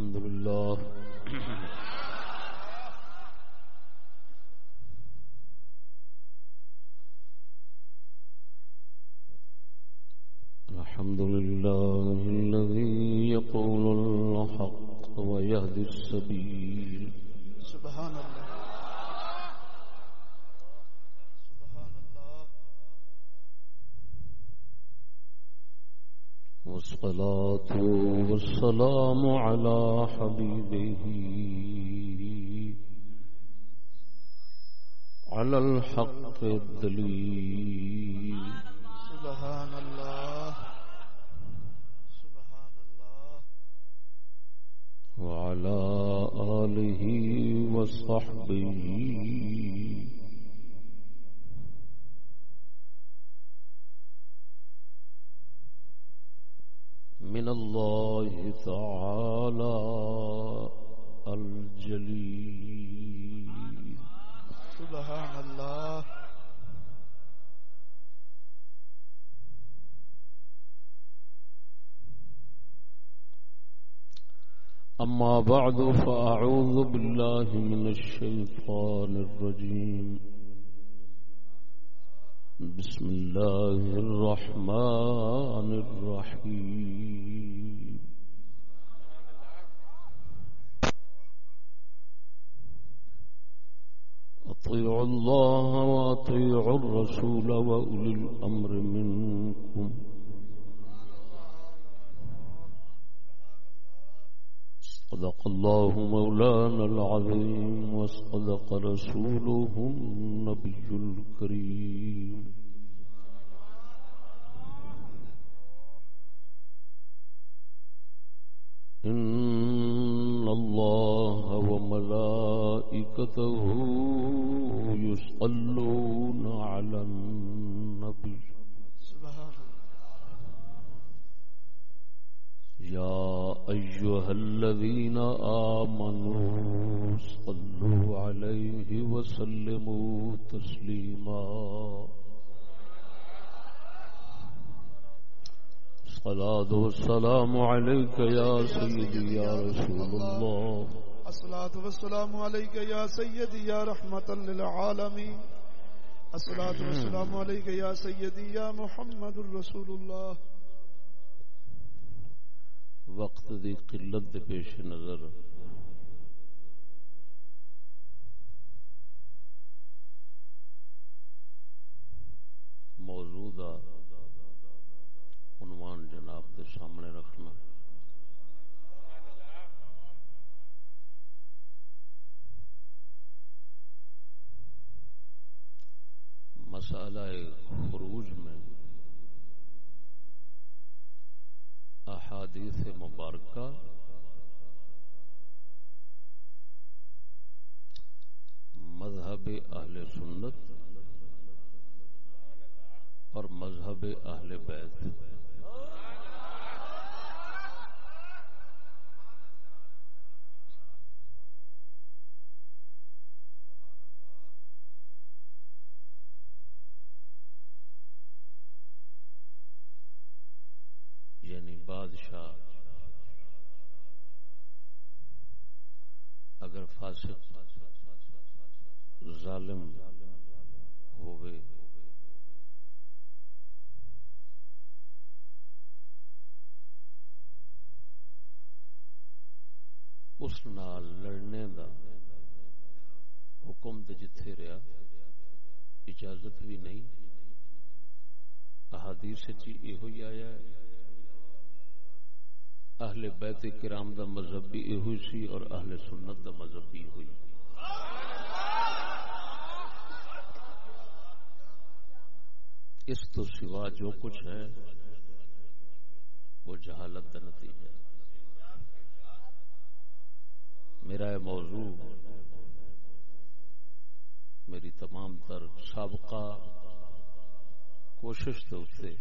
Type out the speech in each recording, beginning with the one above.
الحمد لله. الحمد لله الذي يقول الحق ويهدي السبيل. سبحان الله سبحان الله والصلاة والسلام على حبيبه. على الحق الدليل. سبحان الله. سبحان الله. وعلى آله وصحبه من الله تعالى الجليل. سبحان الله. أما بعد فأعوذ بالله من الشيطان الرجيم. بسم الله الرحمن الرحيم. أطيعوا الله وأطيعوا الرسول وأولي الأمر منكم. صدق الله مولانا العظيم وصدق رسوله النبي الكريم. إن الله وملائكته يصلون على النبي. سبحان يا أيها الذين آمنوا صلوا عليه وسلموا تسليما. صلاة والسلام عليك يا سيدي يا رسول الله. الصلاة والسلام عليك يا سيدي يا رحمة للعالمين. الصلاة والسلام عليك يا سيدي يا محمد رسول الله. وقت دی قلت دے پیش نظر۔ موجودہ عنوان جناب دے سامنے رکھنا۔ مسئلہ خروج میں احادیث مبارکہ۔ مذہب اہل سنت اور مذہب اہل بیت یعنی بادشاہ اگر فاسق ظالم ہوئے اس نال لڑنے دا حکم تے جتھے رہا اجازت بھی نہیں۔ احادیث چی یہ آیا ہے۔ اہل بیت کرام دا مذہب بھی یہ سی اور اہل سنت دا مذہب بھی ہوئی اس تو سوا جو کچھ ہے، وہ جہالت کا نتیجہ ہے۔ میرا یہ موضوع، میری تمام تر سابقہ کوشش تو اسے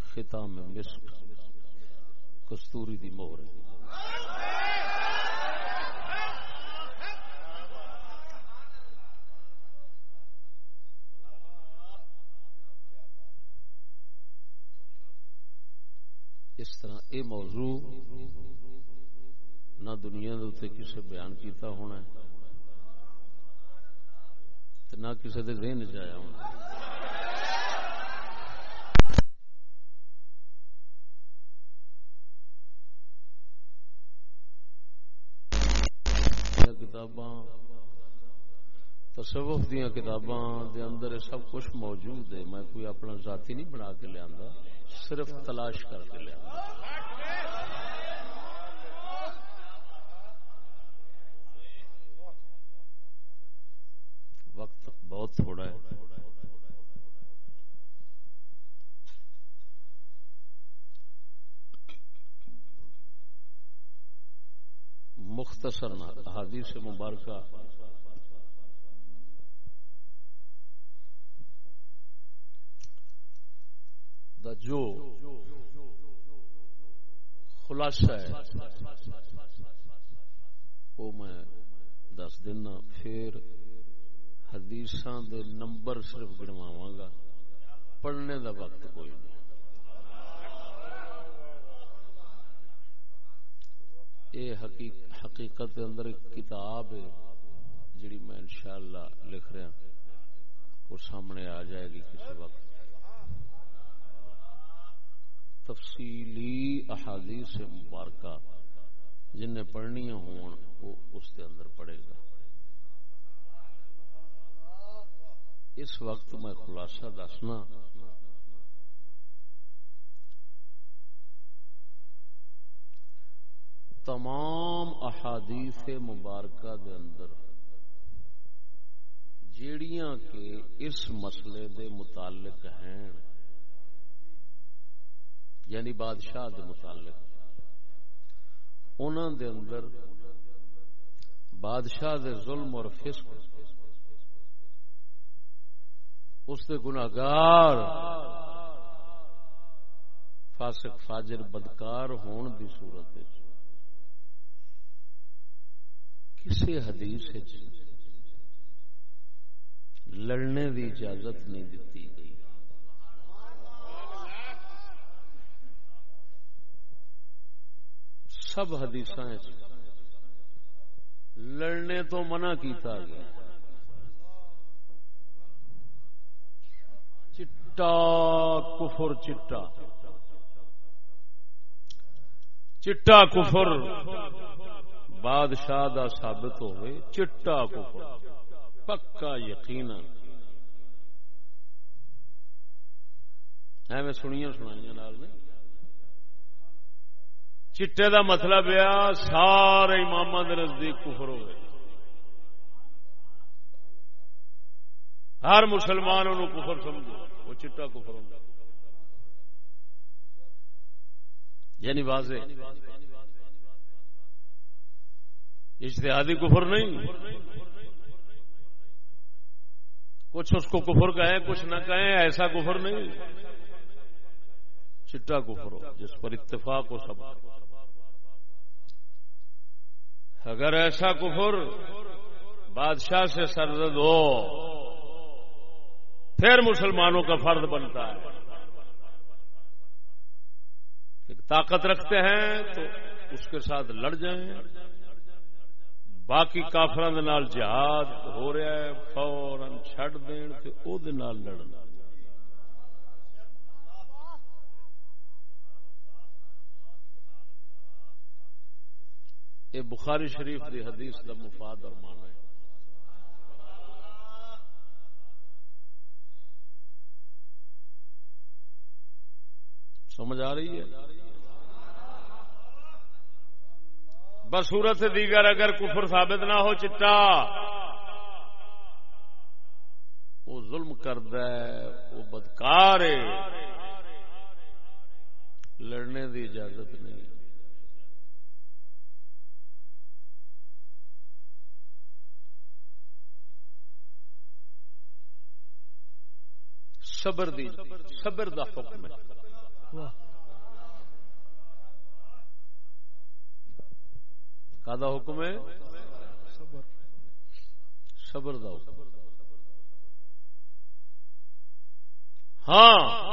خطا میں مسک۔ کستوری دی مہر اس طرح اے موضوع نہ دنیا دے کسے بیان کیتا ہونا ہے نہ کسی کے ذہن چیا ہونا کتاباں۔ تصوف دیا کتاباں دے اندر سب کچھ موجود ہے۔ میں کوئی اپنا ذاتی نہیں بنا کے لیا صرف تلاش کر کے لیا وقت بہت تھوڑا ہے مختصر حادیث مبارکہ۔ دا جو خلاصہ ہے، وہ میں دس دینا۔ پھر حدیث دے نمبر صرف گنواوا گا۔ پڑھنے دا وقت کوئی نہیں۔ یہ حقیقت اندر ایک کتاب ہے جڑی میں انشاءاللہ لکھ رہا وہ سامنے آ جائے گی کسی وقت۔ تفصیلی احادیث مبارکہ جن نے پڑھنی ہون وہ اس کے اندر پڑھے گا۔ اس وقت میں خلاصہ دسنا تمام احادیث مبارکہ دے اندر جیڑیاں کہ اس مسئلے دے متعلق ہیں یعنی بادشاہ دے متعلق۔ انہوں دے اندر بادشاہ دے ظلم اور فسق، اس دے گناگار فاسق، فاجر، بدکار ہون دی صورت کسی حدیث لڑنے دی اجازت نہیں دیتی گئی۔ سب حدیث لڑنے تو منع کیتا گیا۔ چٹا، کفر چٹا۔ چٹا، کفر۔ بادشاہ دا ثابت ہوئے، چٹا کفر۔ پکا یقین میں سنیا سنائی نال نہیں۔ چٹے دا مطلب ہے سارے امام نزدیک کفر ہو گئے ہر مسلمان انہوں کفر سمجھو وہ چٹا کفر ہوں۔ یعنی واضح۔ اشتہادی کفر نہیں۔ کچھ اس کو کفر کہیں، کچھ نہ کہیں، ایسا کفر نہیں۔ چٹا کفر ہو، جس پر اتفاق ہو سب۔ اگر ایسا کفر بادشاہ سے سرزد ہو، پھر مسلمانوں کا فرد بنتا ہے۔ طاقت رکھتے ہیں تو اس کے ساتھ لڑ جائیں۔ باقی کافران نال جہاد ہو رہا ہے فورن چھڑ دین تے او دے نال لڑنا یہ بخاری شریف دی حدیث دا مفاد اور مانا ہے۔ سمجھ آ رہی ہے؟ بصورت دیگر اگر کفر ثابت نہ ہو چٹا، وہ ظلم کرد وہ بدکار لڑنے دی اجازت نہیں۔ صبر دی، صبر دا حکم ہے۔ کا حکم ہے؟ صبر دا حکم۔ ہاں۔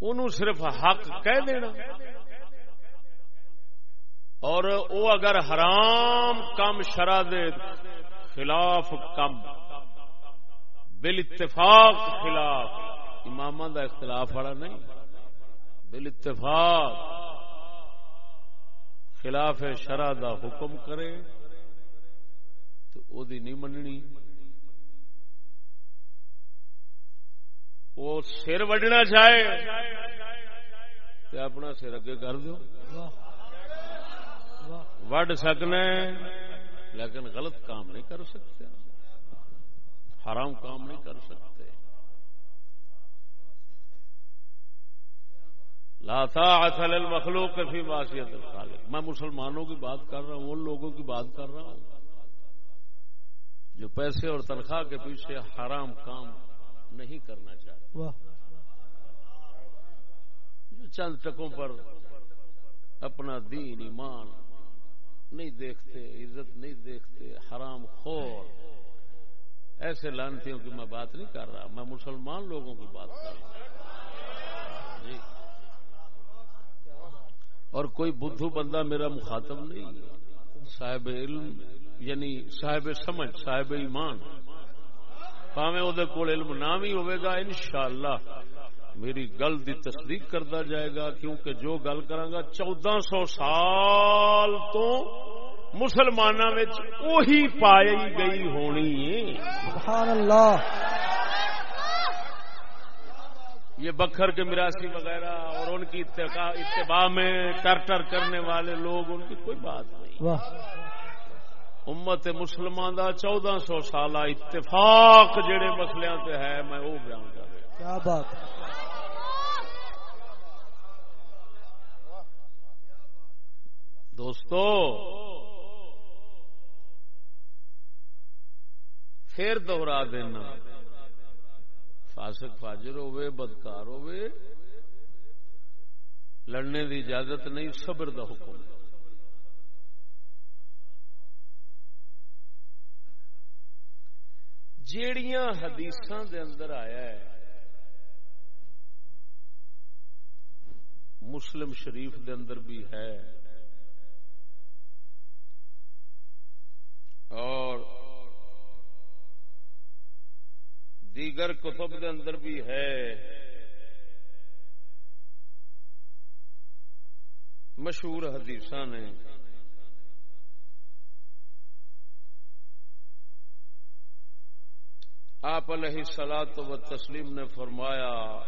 ان صرف حق کہہ دینا۔ اور او اگر حرام کم شرع دے خلاف کم۔ بل اتفاق خلاف۔ امام دا اختلاف والا نہیں۔ بل اتفاق خلاف شرع دا حکم کرے، تو او دی نہیں مننی۔ وہ سر وڈنا چاہے تو اپنا سر اگے کر دو وڈ سکنا لیکن غلط کام نہیں کر سکتے۔ حرام کام نہیں کر سکتے۔ لاتا اصل المخلوق فی معصیت الخالق. میں مسلمانوں کی بات کر رہا ہوں ان لوگوں کی بات کر رہا ہوں۔ جو پیسے اور تنخواہ کے پیچھے حرام کام نہیں کرنا چاہتے۔ جو چند ٹکوں پر اپنا دین ایمان نہیں دیکھتے عزت نہیں دیکھتے حرام خور ایسے لانتیوں کی میں بات نہیں کر رہا میں مسلمان لوگوں کی بات کر رہا ہوں۔ جی۔ اور کوئی بدھو بندہ میرا مخاطب نہیں صاحب علم یعنی صاحب سمجھ، صاحب ایمان۔ پاوے وہ کول علم نہ بھی ہوئے گا، انشاءاللہ میری گل دی تصدیق کرتا جائے گا، کیونکہ جو گل کرانگا چودہ سو سال تو مسلمان وہی پائی گئی ہونی سبحان اللہ۔ یہ بکھر کے مراسی وغیرہ اور ان کی اتباع میں ٹر ٹر کرنے والے لوگ ان کی کوئی بات نہیں۔ امت مسلمان دا چودہ سو سالہ اتفاق جڑے مسلیاں تے ہے میں وہ بیان کر رہا کیا بات۔ دوستو پھر دوہرا دینا۔ فاسق فاجر ہوئے، بدکار ہوئے، لڑنے دی اجازت نہیں، صبر دا حکم ہے۔ جیڑیاں حدیثاں دے اندر آیا ہے، مسلم شریف دے اندر بھی ہے۔ اور دیگر کتب دے اندر بھی ہے۔ مشہور حدیث نے۔ آپ علیہ سلاد و تسلیم نے فرمایا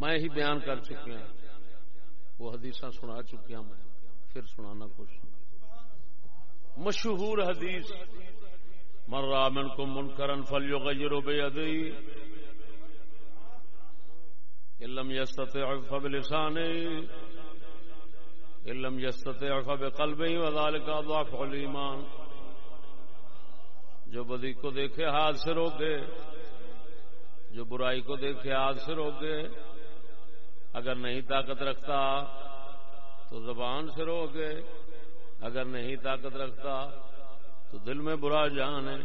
میں ہی بیان کر چکی ہوں وہ حدیث سنا چکی ہوں میں، پھر سنانا کچھ مشہور حدیث، من را منکم منکرن فلیغیرو بیدی لم يستطع فبلسانه ان لم يستطع فبقلبه وذلك ضعف الايمان جو بدی کو دیکھے ہاتھ سے روکے، جو برائی کو دیکھے ہاتھ سے روکے اگر نہیں طاقت رکھتا تو زبان سے روکے اگر نہیں طاقت رکھتا تو دل میں برا جان ہے۔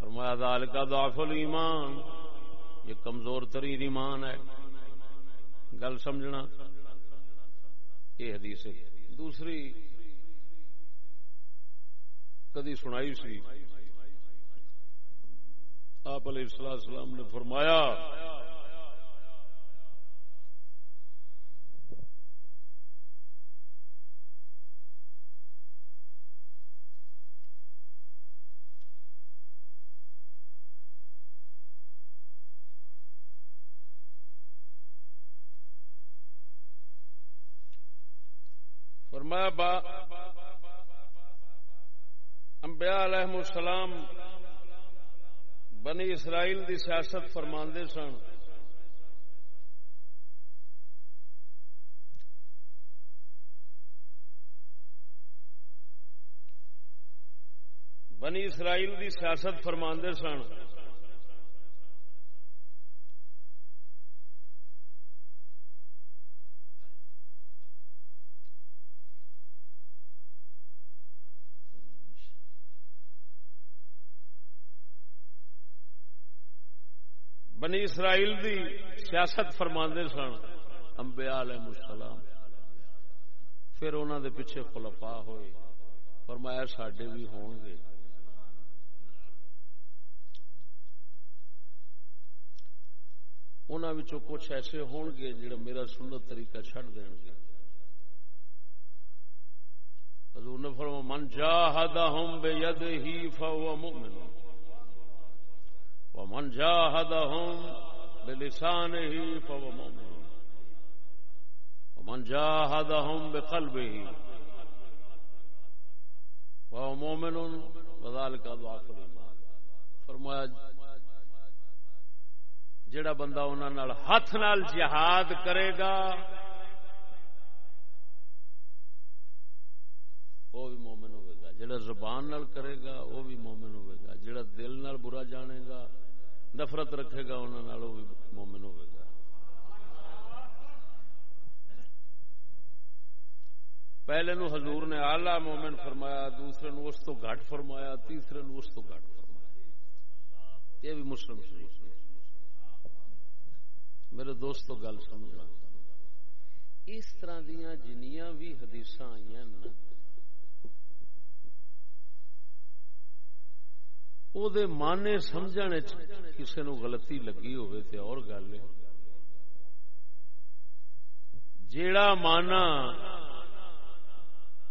فرمایا دال کا داخل ایمان یہ کمزور ترین ایمان ہے۔ گل سمجھنا۔ یہ حدیث ہے۔ دوسری، کدی سنائی سی؟ آپ علیہ السلام نے فرمایا فرمایا با انبیاء علیہ السلام بنی اسرائیل دی سیاست فرماندے سن۔ بنی اسرائیل دی سیاست فرماندے سن۔ بنی اسرائیل دی سیاست فرما سن امبیا علیہ السلام۔ پھر انہوں دے پیچھے خلفا ہوئے۔ فرمایا سڈے بھی ہون گے۔ انہوں کچھ ایسے ہون گے جڑا میرا سنت طریقہ چھڑ دین گے۔ حضور نے فرما من جاہدہم بیدہی فہو مؤمن. ومن جاہدہم بلسانہی فہو مؤمن. ومن جاہدہم بقلبہی فہو مؤمن وذالک ضعف الایمان فرمایا جڑا بندہ انہوں ہاتھ نال جہاد کرے گا، وہ بھی مومن ہوئے گا۔ جڑا زبان نال کرے گا، وہ بھی مومن ہوئے گا۔ جڑا دل نال برا جانے گا نفرت رکھے گا انہوں وہ بھی مومن ہوئے گا۔ پہلے نو حضور نے آلہ مومن فرمایا، دوسرے نو اس تو گھٹ فرمایا، تیسرے نو اس تو گھٹ فرمایا۔ یہ بھی مسلم شریف میرے دوستو، گل سمجھنا اس طرح دیا جنیاں بھی حدیث آئی دے مانے سمجھنے کسی نو غلطی لگی ہوئے تے اور گل جیڑا مانا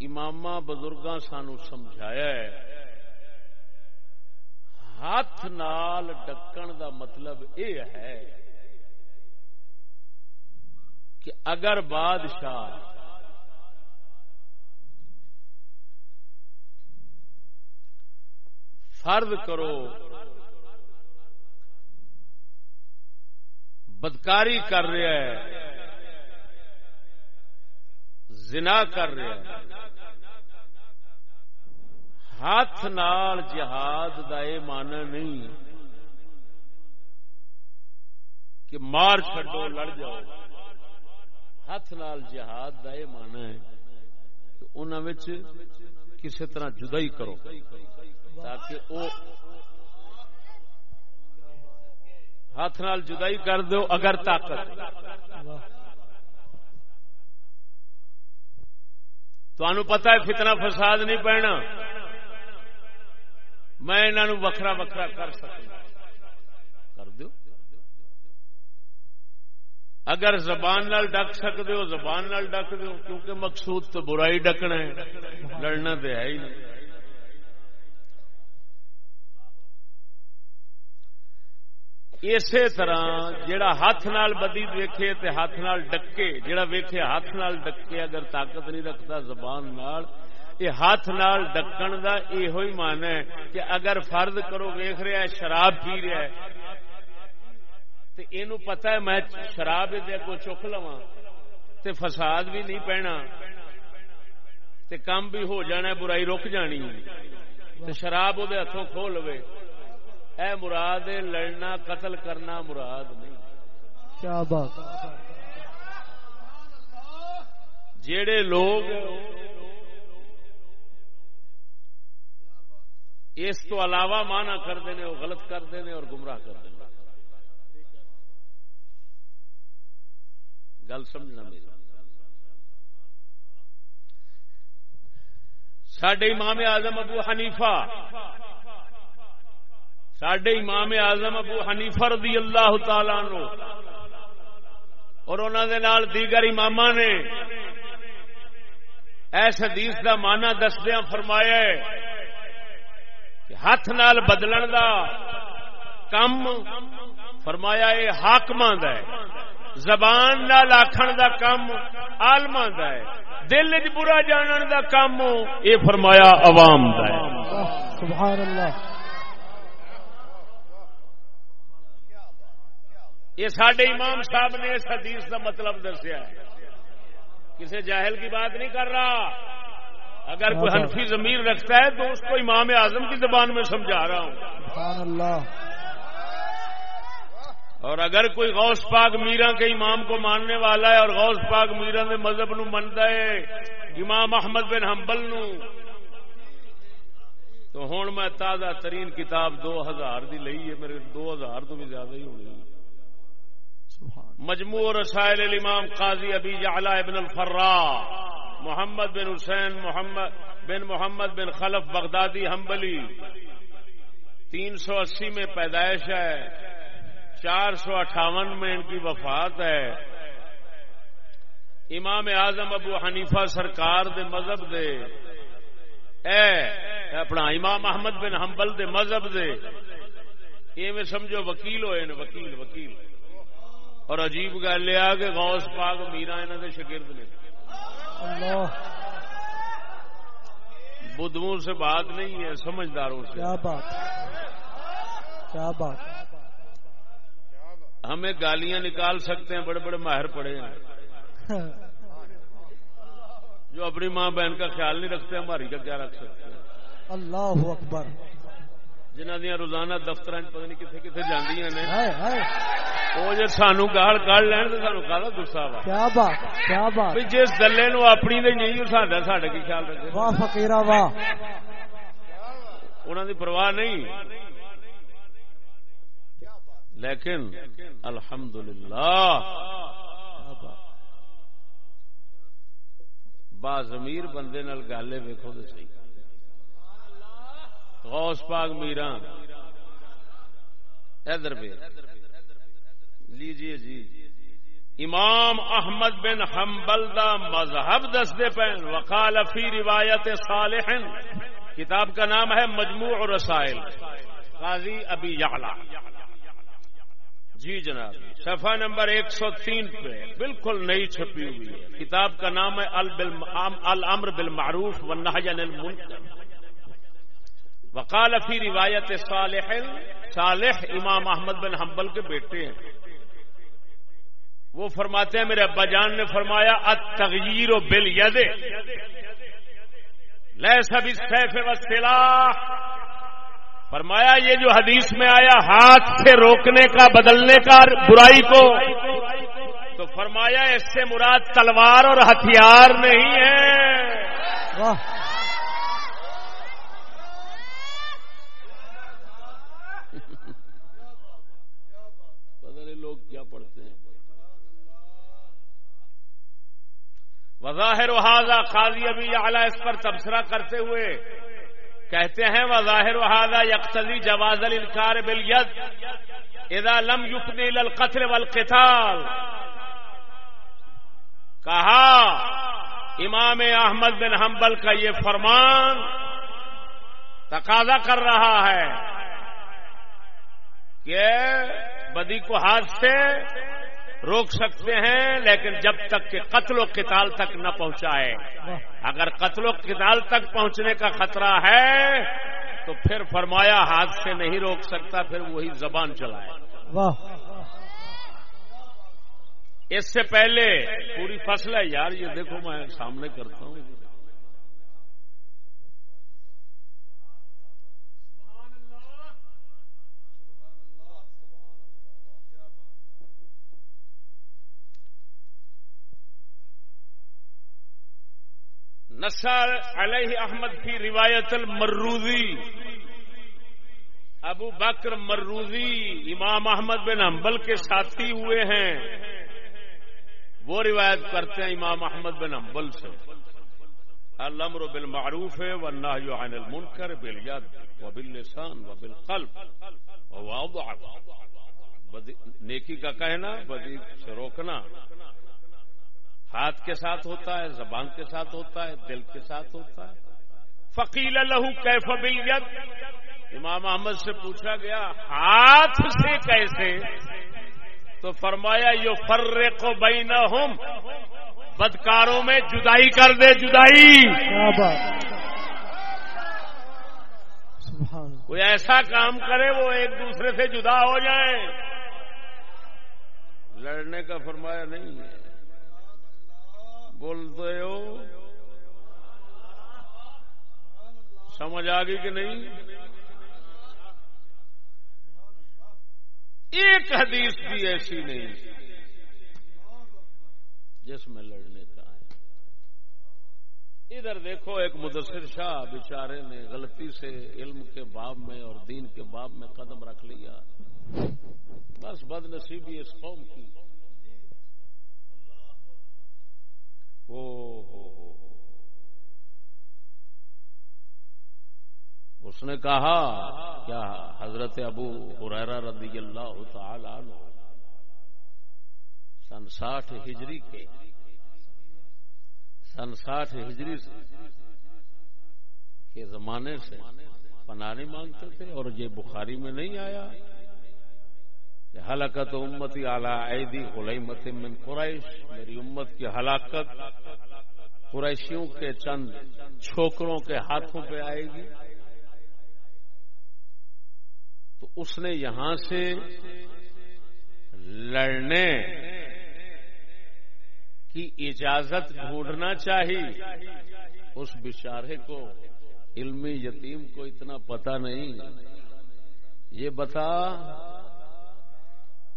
امام بزرگ سانو سمجھایا ہے ہاتھ نال ڈکن دا مطلب اے ہے کہ اگر بادشاہ فرض کرو۔ بدکاری کر رہا ہے۔ زنا کر رہا ہے۔ ہاتھ نال جہاد کا یہ مانا نہیں کہ مار چڈو لڑ جاؤ۔ ہاتھ نال جہاد کا یہ مانا ہے کہ انہوں کسی طرح جدائی کرو۔ تاکہ او ہاتھ نال جدائی کر دو اگر طاقت تو پتا ہے فتنہ فساد نہیں پینا۔ میں انہوں وکھرا وکھرا کر سکتا کر دو۔ اگر زبان نال ڈک سکتے ہو، زبان نال ڈک دو کیونکہ مقصود تو برائی ڈکنا ہے۔ لڑنا تو ہے ہی نہیں۔ اسی طرح جیڑا ہاتھ نال بدی ویکھے تے ہاتھ نال ڈکے، جیڑا ویکھے ہاتھ نال ڈکے اگر طاقت نہیں رکھتا زبان نال یہ ہاتھ نال ڈکن دا یہ مان ہے کہ اگر فرد کرو ویخ رہا ہے، شراب پی رہا ہے یہ پتا ہے میں شراب اگو چک لوا تے فساد بھی نہیں پینا، تے کام بھی ہو جانا برائی رک جانی تے شراب وہ ہاتھوں کھو لو اے مراد لڑنا قتل کرنا مراد نہیں۔ کیا بات؟ جڑے لوگ اس تو علاوہ مانا کرتے ہیں وہ غلط کرتے ہیں اور گمراہ کرتے ہیں۔ گل سمجھنا میری۔ سڈے امام اعظم ابو حنیفہ سڈے امام اعظم ابو حنیفہ رضی اللہ تعالی نو اور انہوں دے نال دیگر امام نے ایس حدیث دا مانا دسدیا فرمایا ہے کہ ہاتھ نال بدلن دا کم فرمایا اے یہ حاکم ہے۔ زبان نال آخر دا کام آلما دا ہے۔ دل چ برا جانن دا کام یہ فرمایا عوام دا ہے۔ سبحان اللہ۔ یہ سڈے امام صاحب نے اس حدیث کا مطلب دسیا ہے۔ کسی جاہل کی بات نہیں کر رہا۔ اگر کوئی حنفی ضمیر رکھتا ہے تو اس کو امام اعظم کی زبان میں سمجھا رہا ہوں۔ اللہ۔ اور اگر کوئی غوث پاک میرا کے امام کو ماننے والا ہے اور غوث پاک میرا کے مذہب نو منتا ہے امام احمد بن حنبل نو تو ہوں میں تازہ ترین کتاب دو ہزار دی لئی ہے میرے دو ہزار تو بھی زیادہ ہی ہونی۔ مجموع رسائل الامام قاضی ابی جعلا ابن الفرا محمد بن حسین، محمد بن محمد بن خلف بغدادی ہمبلی تین سو اسی میں پیدائش ہے، چار سو اٹھاون میں ان کی وفات ہے۔ امام اعظم ابو حنیفہ سرکار دے مذہب دے۔ اے، اپنا امام احمد بن حنبل دے مذہب دے۔ یہ میں سمجھو، وکیل ہوئے، وکیل وکیل۔ اور عجیب گل یہ کہ غوث پاک میرا انہوں دے شگرد نے۔ بدھو سے بات نہیں ہے سمجھداروں سے۔ کیا بات۔ کیا بات۔ ہمیں گالیاں نکال سکتے ہیں بڑے بڑے ماہر پڑے ہیں۔ جو اپنی ماں بہن کا خیال نہیں رکھتے ہماری کا کیا رکھ سکتے ہیں؟ اللہ اکبر۔ جنہ دیا روزانہ دفتر پتہ نہیں کتنے کتنے جاندیاں نے۔ وہ جی سانو گال لین تو سانو گسا وا۔ کیا بات کیا بات۔ جس دلے نو اپنی دے نہیں ساڈا ساڈا کی خیال رکھے؟ واہ فقیرا واہ۔ انہوں دی پرواہ نہیں۔ لیکن الحمدللہ۔ با ضمیر بندے نال گالے ویکھو تے صحیح۔ غوث پاک میرا ادھر پہ لیجیے جی۔ امام احمد بن حنبل دا مذہب دستے پہ وقال فی روایت صالح۔ کتاب کا نام ہے مجموع رسائل قاضی ابی یعلا۔ جی جناب، صفحہ نمبر ایک سو تین پہ بالکل نئی چھپی ہوئی ہے۔ کتاب کا نام ہے الامر بالمعروف والنہی عن المنکر۔ وقال فی روایت صالح صالح امام احمد بن حنبل کے بیٹے ہیں۔ وہ فرماتے ہیں، میرے ابا جان نے فرمایا، التغییر بل ید سب سیف و سلاح فرمایا، یہ جو حدیث میں آیا، ہاتھ سے روکنے کا، بدلنے کا برائی کو۔ تو فرمایا، اس سے مراد تلوار اور ہتھیار نہیں ہے۔ وظاہر وحاظہ قاضی ابھی اعلیٰ اس پر تبصرہ کرتے ہوئے کہتے ہیں، وظاہر وحاظہ یکسلی جواز الانکار بالید، اذا لم یفنی للقتل والقتال۔ کہا، امام احمد بن حنبل کا یہ فرمان تقاضا کر رہا ہے کہ بدی کو ہاتھ سے روک سکتے ہیں لیکن جب تک کہ قتل و قتال تک نہ پہنچائے۔ اگر قتل و قتال تک پہنچنے کا خطرہ ہے تو پھر فرمایا ہاتھ سے نہیں روک سکتا پھر وہی زبان چلائے۔ اس سے پہلے پوری فصل ہے یار یہ دیکھو میں سامنے کرتا ہوں۔ نسر علیہ احمد کی روایت المروزی، ابو بکر مروزی، امام احمد بن امبل کے ساتھی ہوئے ہیں۔ وہ روایت کرتے ہیں امام احمد بن امبل سے۔ الامر بالمعروف ہے و نہ عن المنکر بالید و باللسان و بالقلب و نیکی کا کہنا، بدی سے روکنا۔ ہاتھ کے ساتھ ہوتا ہے زبان کے ساتھ ہوتا ہے دل کے ساتھ ہوتا ہے۔ فقیل لہو کیف بلیت امام احمد سے پوچھا گیا ہاتھ سے کیسے؟ تو فرمایا یو فرے کو بین بدکاروں میں جدائی کر دے جدائی۔ کوئی ایسا کام کرے وہ ایک دوسرے سے جدا ہو جائے۔ لڑنے کا فرمایا نہیں۔ ہے بولتے ہو؟ سمجھ آ گئی کہ نہیں؟ ایک حدیث بھی ایسی نہیں جس میں لڑنے کا ہے۔ ادھر دیکھو، ایک مدثر شاہ بیچارے نے غلطی سے علم کے باب میں اور دین کے باب میں قدم رکھ لیا۔ بس بد نصیبی اس قوم کی۔ اس نے کہا، کیا حضرت ابو حریرہ رضی اللہ تعالی عنہ سن ساٹھ ہجری کے، سن ساٹھ ہجری کے زمانے سے پناہ نہیں مانگتے تھے اور یہ بخاری میں نہیں آیا۔ ہلاکت امتی اعلی غلیمت من قریش، میری امت کی ہلاکت قریشیوں کے چند چھوکروں کے ہاتھوں پہ آئے گی۔ تو اس نے یہاں سے لڑنے کی اجازت ڈھونڈنا چاہیے اس بشارے کو علمی یتیم کو اتنا پتہ نہیں۔ یہ بتا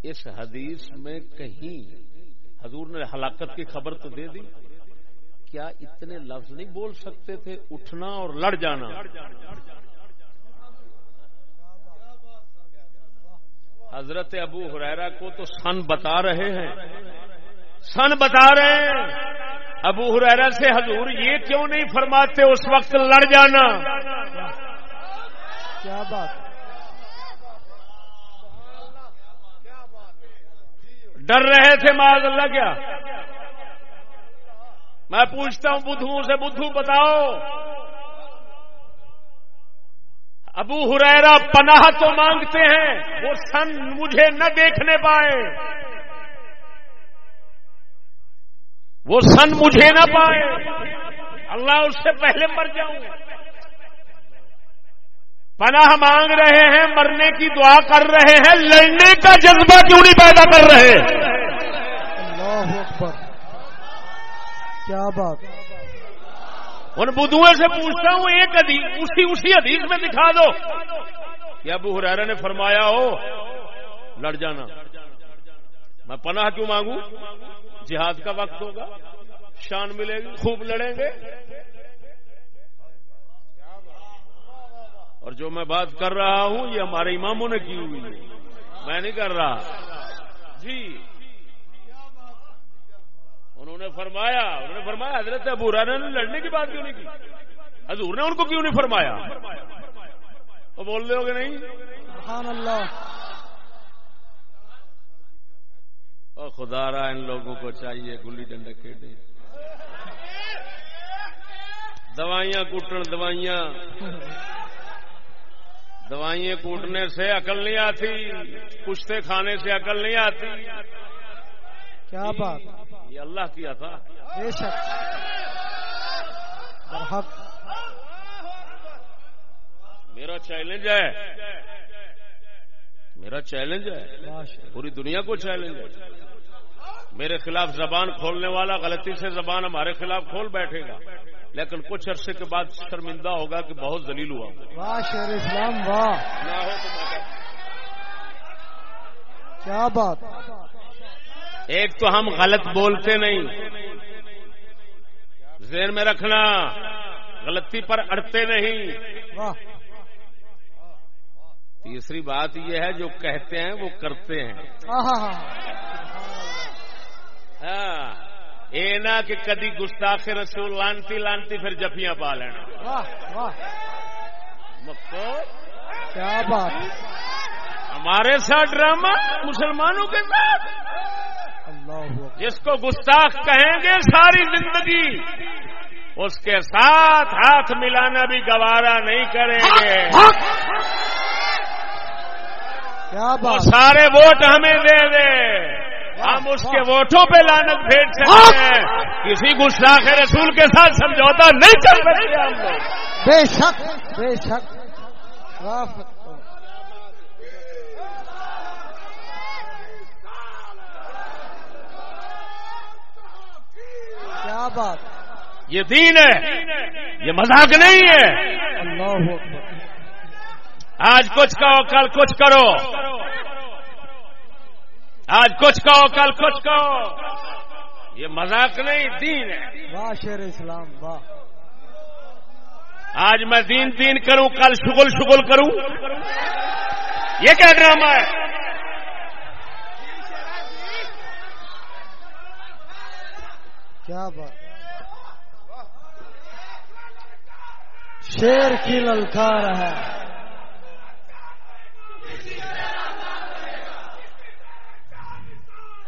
اس حدیث میں کہیں حضور نے ہلاکت کی خبر تو دے دی؟ کیا اتنے لفظ نہیں بول سکتے تھے اٹھنا اور لڑ جانا؟ حضرت ابو حریرا کو تو سن بتا رہے ہیں۔ سن بتا رہے ہیں۔ ابو حریرا سے حضور یہ کیوں نہیں فرماتے اس وقت لڑ جانا؟ کیا بات ڈر رہے تھے، معاذ اللہ کیا؟ میں پوچھتا ہوں، بدھو سے بدھو بتاؤ۔ ابو ہریرا پناہ تو مانگتے ہیں، وہ سن مجھے نہ دیکھنے پائے۔ وہ سن مجھے نہ پائے۔ اللہ اس سے پہلے مر جاؤں۔ پناہ مانگ رہے ہیں مرنے کی دعا کر رہے ہیں لڑنے کا جذبہ کیوں نہیں پیدا کر رہے؟ اللہ اکبر۔ کیا بات۔ ان بدھو سے پوچھتا ہوں ایک حدیث اسی اسی حدیث میں دکھا دو کہ ابو حرارا نے فرمایا ہو لڑ جانا۔ میں پناہ کیوں مانگوں؟ جہاد کا وقت ہوگا شان ملے گی خوب لڑیں گے۔ اور جو میں بات کر رہا ہوں یہ ہمارے اماموں نے کی ہوئی ہے۔ میں نہیں کر رہا۔ جی۔ انہوں نے فرمایا انہوں نے فرمایا حضرت ابو نے لڑنے کی بات کیوں نہیں کی؟ حضور نے ان کو کیوں نہیں فرمایا؟ وہ بول رہے ہو کہ نہیں؟ سبحان اللہ۔ اور خدا را ان لوگوں کو چاہیے گلی ڈنڈا کھیلے دوائیاں کوٹن دوائیاں۔ دوائیں کوٹنے سے عقل نہیں آتی کشتے کھانے سے عقل نہیں آتی۔ کیا بات؟ یہ اللہ کیا تھا بے شک۔ برحق۔ میرا چیلنج ہے۔ میرا چیلنج ہے۔ پوری دنیا کو چیلنج ہے۔ میرے خلاف زبان کھولنے والا غلطی سے زبان ہمارے خلاف کھول بیٹھے گا۔ لیکن کچھ عرصے کے بعد شرمندہ ہوگا کہ بہت ذلیل ہوا۔ واہ شیر اسلام واہ۔ کیا بات؟ ایک تو ہم غلط بولتے نہیں۔ ذہن میں رکھنا غلطی پر اڑتے نہیں۔ تیسری بات یہ ہے جو کہتے ہیں وہ کرتے ہیں۔ ہاں۔ اے نہ کہ کدی گستاخ رسول لانتی لانتی پھر جفیاں پا لینا۔ کیا بات۔ ہمارے ساتھ ڈرامہ مسلمانوں کے ساتھ۔ جس کو گستاخ کہیں گے ساری زندگی اس کے ساتھ ہاتھ ملانا بھی گوارا نہیں کریں گے۔ کیا بات۔ سارے ووٹ ہمیں دے دے۔ ہم اس کے ووٹوں پہ لانت بھیج سکتے ہیں۔ کسی گستاخ رسول کے ساتھ سمجھوتا نہیں کر سکتے بے شک بے شک۔ کیا بات۔ یہ دین ہے یہ مذاق نہیں ہے۔ اللہ آج کچھ کہو کل کچھ کرو۔ آج کچھ کہو کل کچھ کہو۔ یہ مذاق نہیں دین ہے۔ واہ شیر اسلام واہ۔ آج میں دین دین کروں کل شگل شگل کروں۔ یہ کیا ڈرامہ ہے؟ کیا بات؟ شیر کی للکار ہے۔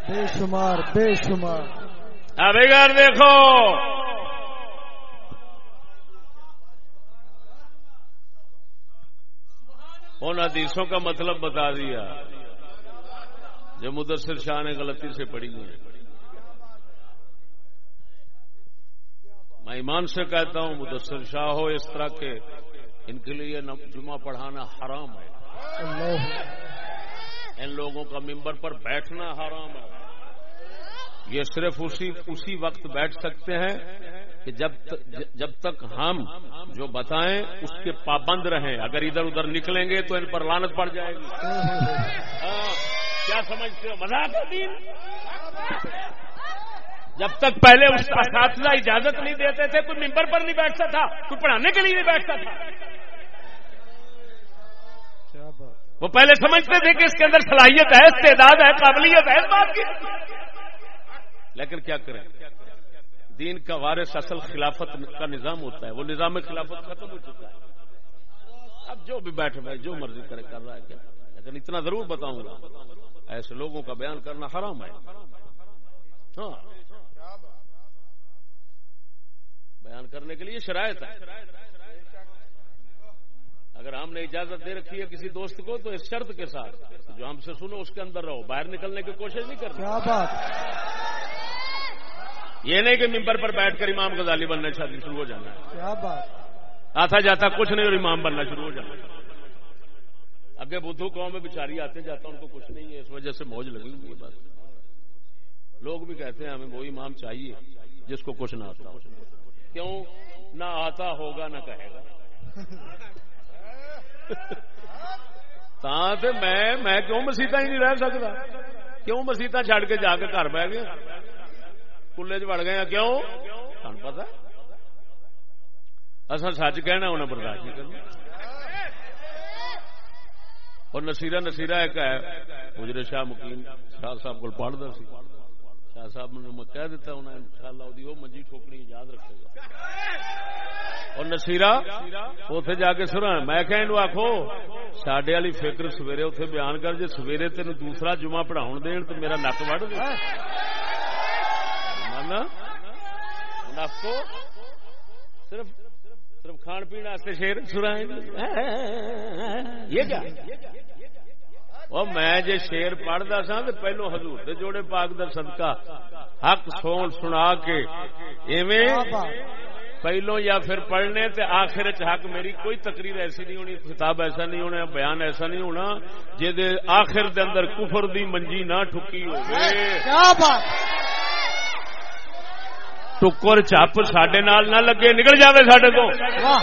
بے شمار بے شمار۔ ابھی گھر دیکھو۔ ان حدیثوں کا مطلب بتا دیا جو مدثر شاہ نے غلطی سے پڑھی ہے میں ایمان سے کہتا ہوں مدثر شاہ ہو اس طرح کے ان کے لیے جمعہ پڑھانا حرام ہے۔ اللہ۔ ان لوگوں کا ممبر پر بیٹھنا حرام ہے۔ یہ صرف اسی اسی وقت بیٹھ سکتے ہیں کہ جب جب تک ہم جو بتائیں اس کے پابند رہیں۔ اگر ادھر ادھر نکلیں گے تو ان پر لانت پڑ جائے گی۔ ہاں، کیا سمجھتے ہو؟ مذاق دین۔ جب تک پہلے اس اساتذہ اجازت نہیں دیتے تھے، کوئی ممبر پر نہیں بیٹھتا تھا، کوئی پڑھانے کے لیے نہیں بیٹھتا تھا کیا بات وہ پہلے سمجھتے تھے کہ اس کے اندر صلاحیت ہے، استعداد ہے، قابلیت ہے، اس بات کی۔ لیکن کیا کریں؟ دین کا وارث اصل خلافت کا نظام ہوتا ہے۔ وہ نظام خلافت ختم ہو چکا ہے۔ اب جو بھی بیٹھے بھائی، جو مرضی کرے، کر رہا ہے کیا؟ لیکن اتنا ضرور بتاؤں گا۔ ایسے لوگوں کا بیان کرنا حرام ہے۔ ہاں۔ بیان کرنے کے لیے شرائط ہے۔ اگر ہم نے اجازت دے رکھی ہے کسی دوست کو تو اس شرط کے ساتھ۔ جو ہم سے سنو اس کے اندر رہو۔ باہر نکلنے کی کوشش نہیں کرتے کیا بات؟ یہ نہیں کہ ممبر پر بیٹھ کر امام غزالی بننا شادی شروع ہو جانا ہے۔ کیا بات؟ آتا جاتا کچھ نہیں اور امام بننا شروع ہو جانا اگے بدھو قوم میں بچاری آتے جاتا ان کو کچھ نہیں ہے۔ اس وجہ سے موج لگی ہوئی بس لوگ بھی کہتے ہیں ہمیں وہ امام چاہیے جس کو کچھ نہ آتا کیوں؟ نہ آتا ہوگا نہ کہے گا۔ میں میں کیوں مسیطا ہی نہیں رہ سکتا کیوں مسیطا چھڑ کے جا کے گھر بہ گیا کلے چ وڑ گئے کیوں تھان پتا اصا سچ کہنا انہیں برداشت نہیں کرنا اور نصیرہ نصیرہ ایک ہے گجرے شاہ مقیم شاہ صاحب کو پڑھتا سی شاہ صاحب نے میں کہہ دیتا انہیں انشاءاللہ دی وہ منجی ٹھوکڑی یاد رکھے گا اور نصیرہ اوتھے جا کے سنا میں کہ انو آکھو ساڈے والی فکر سویرے اوتھے بیان کر جے سویرے تینوں دوسرا جمعہ پڑھاون دین تے میرا نک وڑ دے مانا صرف صرف کھان پین واسطے شیر سنائیں یہ کیا وہ میں جے شیر پڑھتا سا تو پہلو حضور دے جوڑے پاک دا صدقہ حق سون سنا کے ایویں پہلو یا پھر پڑھنے تے آخر چ حق میری کوئی تقریر ایسی نہیں ہونی خطاب ایسا نہیں ہونا بیان ایسا نہیں ہونا جے دے آخر دے اندر کفر دی منجی نہ ٹھکی ہو کیا بات؟ ٹکر چپ سڈے نال نہ لگے نکل جاوے سڈے واہ۔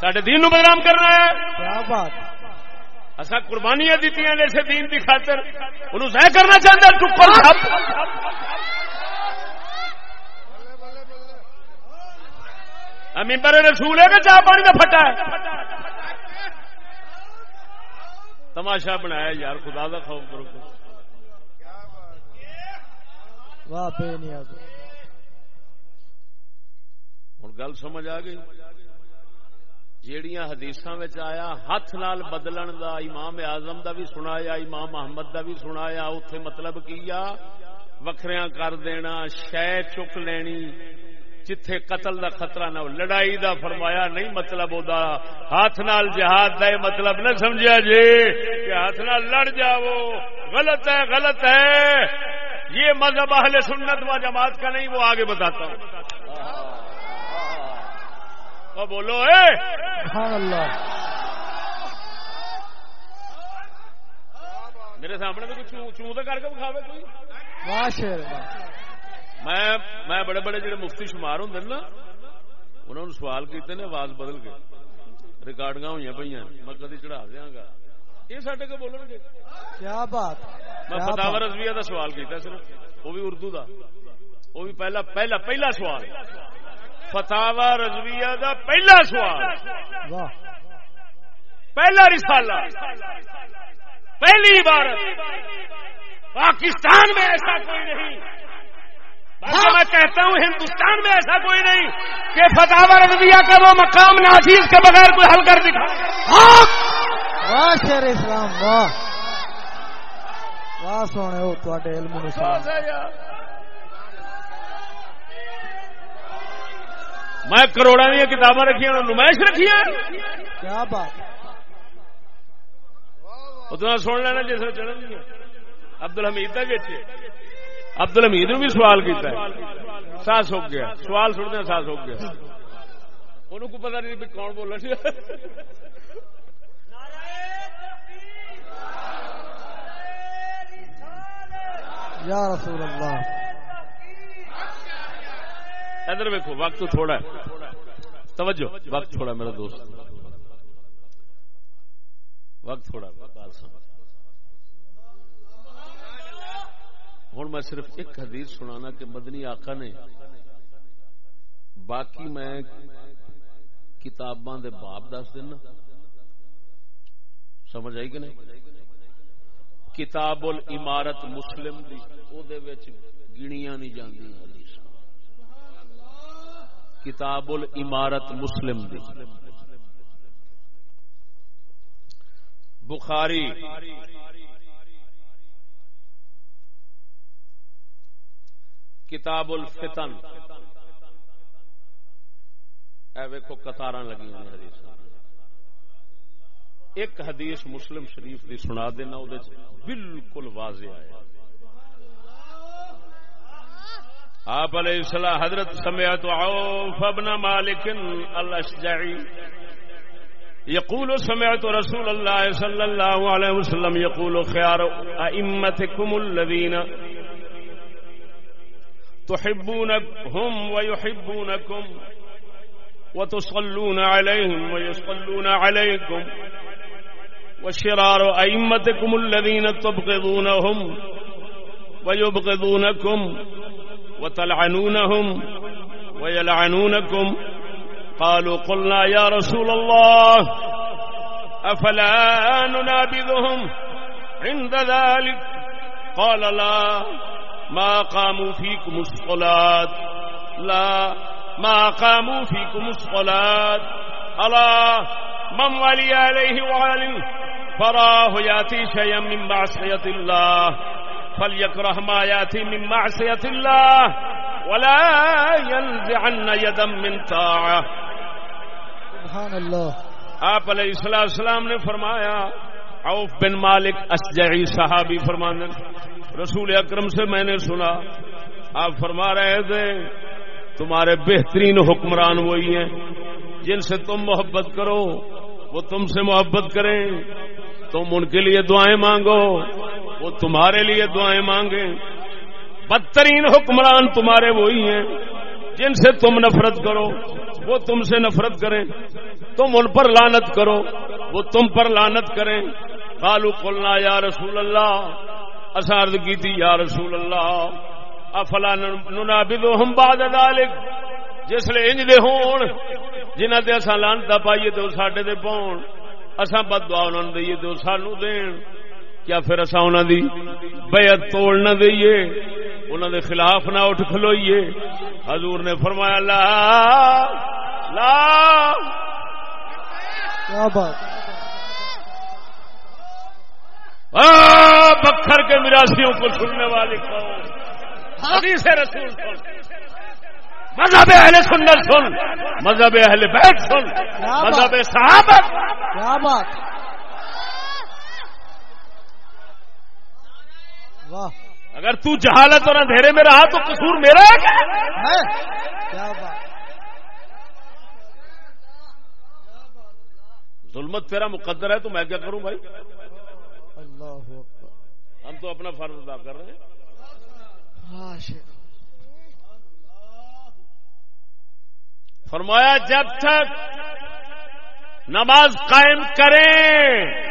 سڈے دین نو بدنام کرنا ہے۔ کیا بات؟ اصا قربانیاں دیتی ہیں جیسے دین کی خاطر۔ انہوں ضائع کرنا چاہتا ٹکر چپ ممبر رسول ہے کہ چاہ پانی کا پھٹا ہے؟ تماشا بنایا یار خدا کا خوف کرو واہ ہوں گل سمجھ آ گئی؟ جیڑیاں حدیث آیا، ہاتھ نال بدلن دا امام اعظم دا بھی سنایا، امام محمد دا بھی سنایا اتے مطلب کیا وکھریاں کر دینا شہ چک لینی، جتھے قتل دا خطرہ نہ ہو۔ لڑائی دا فرمایا، نہیں مطلب او دا۔ ہاتھ نال جہاد دا یہ مطلب نہ سمجھا جی کہ ہاتھ نال لڑ جاؤ۔ غلط ہے غلط ہے۔ یہ مذہب اہل سنت و جماعت کا نہیں، وہ آگے بتاتا ہوں۔ بولو، اے! سبحان اللہ۔ میرے سامنے تو کچھ چوں تو کر کے بکھاوے کوئی؟ واہ شیر واہ میں میں بڑے بڑے جڑے مفتی شمار ہوں نا انہوں نے سوال کیتے نے آواز بدل کے۔ ریکارڈنگ ہوئی پہ میں کدی چڑھا دیا گا یہ سڈے کو بولن گے کیا بات میں فتاور رضویہ دا سوال کیتا صرف وہ بھی اردو دا۔ وہ بھی پہلا پہلا پہلا سوال۔ فتوا رضویہ دا پہلا سوال۔ پہلا رسالہ۔ پہلی عبارت۔ پاکستان میں ایسا کوئی نہیں۔ میں کہتا ہوں ہندوستان میں ایسا کوئی نہیں کہ فتح رضویہ کا وہ مقام نافذ کے بغیر کوئی حل کر دکھا۔ واہ شیر اسلام واہ۔ واہ سونے ہو علم میں کروڑا دیا کتاباں رکھی نمائش رکھی کیا بات؟ اتنا سن لینا جس نے چڑھن دیا عبد الحمید کا بیچے عبد الحمید نے بھی سوال کیتا ہے۔ ساس ہو گیا۔ سوال سنتے ساس ہو گیا۔ انہوں کو پتا نہیں کون بولنا سی یا رسول اللہ۔ ادھر ویکو وقت تھوڑا ہے۔ توجہ، وقت تھوڑا میرا دوست۔ وقت تھوڑا ہوں میں صرف ایک حدیث سنانا کہ مدنی آقا نے باقی میں کتاباں دے باب دس دینا۔ سمجھ آئی کہ نہیں؟ کتاب العمارت مسلم دی، او دے وچ گنیاں نہیں جاندی حدیث کتاب العمارت مسلم دی۔ بخاری۔ کتاب الفتن۔ اے ویکھو لگی حدیث ایک حدیث مسلم شریف دی سنا دینا وہ بالکل واضح آیا آپ علیہ السلام حضرت سمعت عوف ابن مالک الاشجعی يقول سمعت رسول الله صلى الله عليه وسلم يقول خيار أئمتكم الذين تحبونهم ويحبونكم وتصلون عليهم ويصلون عليكم وشرار أئمتكم الذين تبغضونهم ويبغضونكم وتلعنونهم ويلعنونكم. قالوا قلنا يا رسول الله، أفلا ننابذهم عند ذلك؟ قال لا، ما قاموا فيكم الصلاة. لا، ما قاموا فيكم الصلاة. ألا، من ولي عليه وعلم فراه ياتي شيئا من معصية الله. فليكره ما ياتي من معصية الله ولا ينزعن يدا من طاعة. سبحان اللہ. آپ علیہ السلام السلام نے فرمایا عوف بن مالک اسجعی صحابی فرمانے رسول اکرم سے میں نے سنا آپ فرما رہے تھے تمہارے بہترین حکمران وہی ہیں جن سے تم محبت کرو وہ تم سے محبت کریں تم ان کے لیے دعائیں مانگو وہ تمہارے لیے دعائیں مانگے۔ بدترین حکمران تمہارے وہی ہیں، جن سے تم نفرت کرو، وہ تم سے نفرت کریں۔ تم ان پر لانت کرو، وہ تم پر لانت کریں۔ کالو قلنا یا رسول اللہ اسارد کی تھی، یا رسول اللہ، افلا ننابدو ہم بعد ذالک جس لے انج دے ہون، جنہ دے اسا لانتا پائیے تو ساڈے دے پون اسا بد دعا انہاں دئیے تو سانو دین۔ کیا پھر اسا انہاں دی بیعت توڑ نہ دئیے؟ انہاں دے خلاف نہ اٹھ کھلوئیے۔ حضور نے فرمایا لا لا۔ کیا بات؟ بکھر کے میراسیوں کو سننے والے قوم۔ حدیث رسول سن۔ مذہب اہل سنت سن۔ مذہب اہل بیت سن۔ مذہب صحابت کیا بات واہ اگر تو جہالت اور اندھیرے میں رہا تو قصور میرا ہے کیا؟ ظلمت تیرا مقدر ہے تو میں کیا کروں بھائی؟ اللہ ہم تو اپنا فرض ادا کر رہے ہیں۔ فرمایا جب تک نماز قائم کریں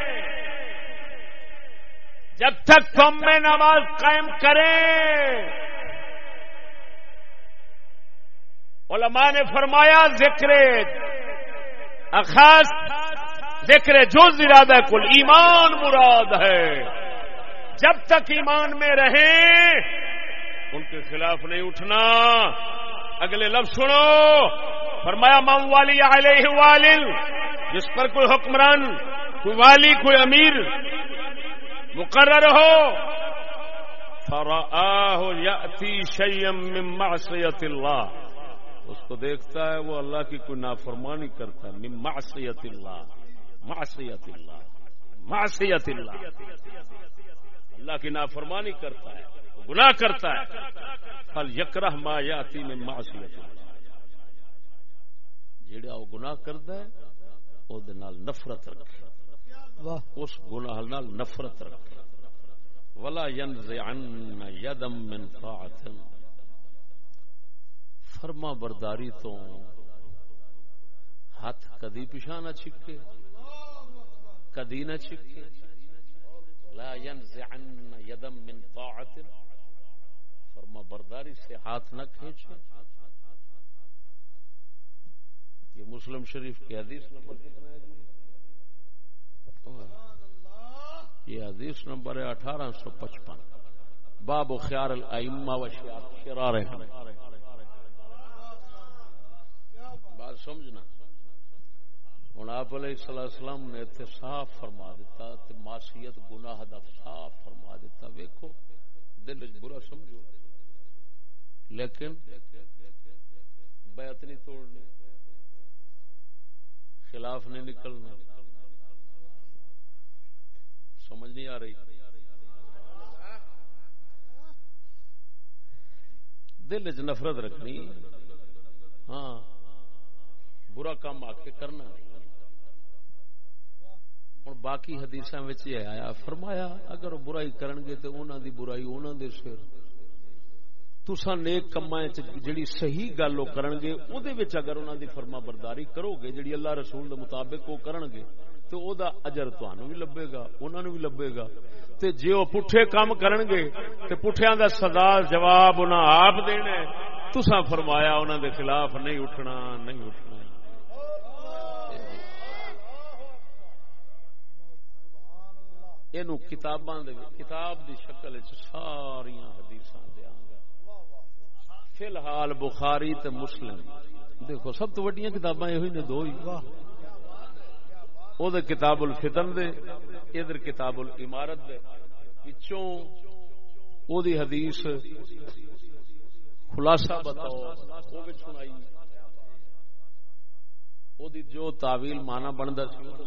جب تک تم میں نماز قائم کریں۔ علماء نے فرمایا، ذکر اخاص ذکر جو ارادہ کل، ایمان مراد ہے۔ جب تک ایمان میں رہیں، ان کے خلاف نہیں اٹھنا۔ اگلے لفظ سنو۔ فرمایا مام والی علیہ والل جس پر کوئی حکمران، کوئی والی، کوئی امیر مقرر ہو۔ فرآہ یأتی شیم من معصیت اللہ۔ اس کو دیکھتا ہے، وہ اللہ کی کوئی نافرمانی کرتا ہے۔ من معصیت اللہ۔ معصیت اللہ۔ معصیت اللہ۔ اللہ کی نافرمانی کرتا ہے، گناہ کرتا ہے۔ پھل یکرہ ما یاتی میں معصیت اللہ۔ جڑا وہ گناہ کرتا ہے وہ نفرت رکھے۔ اس گناہ نال نفرت رکھے ولا ينزعن يدم من طاعت فرما برداری تو ہاتھ کدی پیچھا نہ چھکے، کدی نہ چھکے۔ لا ينزعن يدم من طاعت فرما برداری سے ہاتھ نہ کھینچے۔ یہ مسلم شریف کی حدیث نمبر کتنا ہے جی؟ یہ حدیث نمبر ہے اٹھارہ سو پچپن۔ باب و خیار الائمہ و شرار بات سمجھنا۔ ہوں آپ علیہ السلام نے اتنے صاف فرما دیتا تے معصیت، گناہ دا صاف فرما دیتا ویکو دل برا سمجھو۔ لیکن بیعت نہیں توڑنی، خلاف نہیں نکلنا۔ سمجھ نہیں آ رہی۔ دل چ نفرت رکھنی۔ ہاں۔ برا کام آ کے کرنا نہیں۔ ہوں باقی حدیث آیا، فرمایا، اگر برائی برائی کرنگے تو انہوں دی برائی انہوں دے سر۔ تسا نیک کما جڑی صحیح گل وہ کرنگے اگر انہوں دی فرما برداری کرو گے جڑی اللہ رسول دے مطابق وہ کرنگے، تو او دا اجر تہن بھی لبے گا انہوں نے بھی لبے گا۔ تے جے وہ پٹھے کام کرن گے تے پٹھیاں دا سزا جواب انہاں آپ دینا تسا فرمایا انہوں دے خلاف نہیں اٹھنا نہیں اٹھنا۔ یہ کتاباں کتاب دی شکل ساری حدیث دیا فی الحال بخاری تے مسلم۔ دیکھو، سب تو وڈیاں کتاباں یہ نے دو ہی۔ او دے کتاب الفتن دے، ادھر کتاب العمارت دے۔ پچھوں او دی حدیث خلاصہ بتاؤ، او بھی سنائی۔ او دی جو تعویل مانا بندا سی،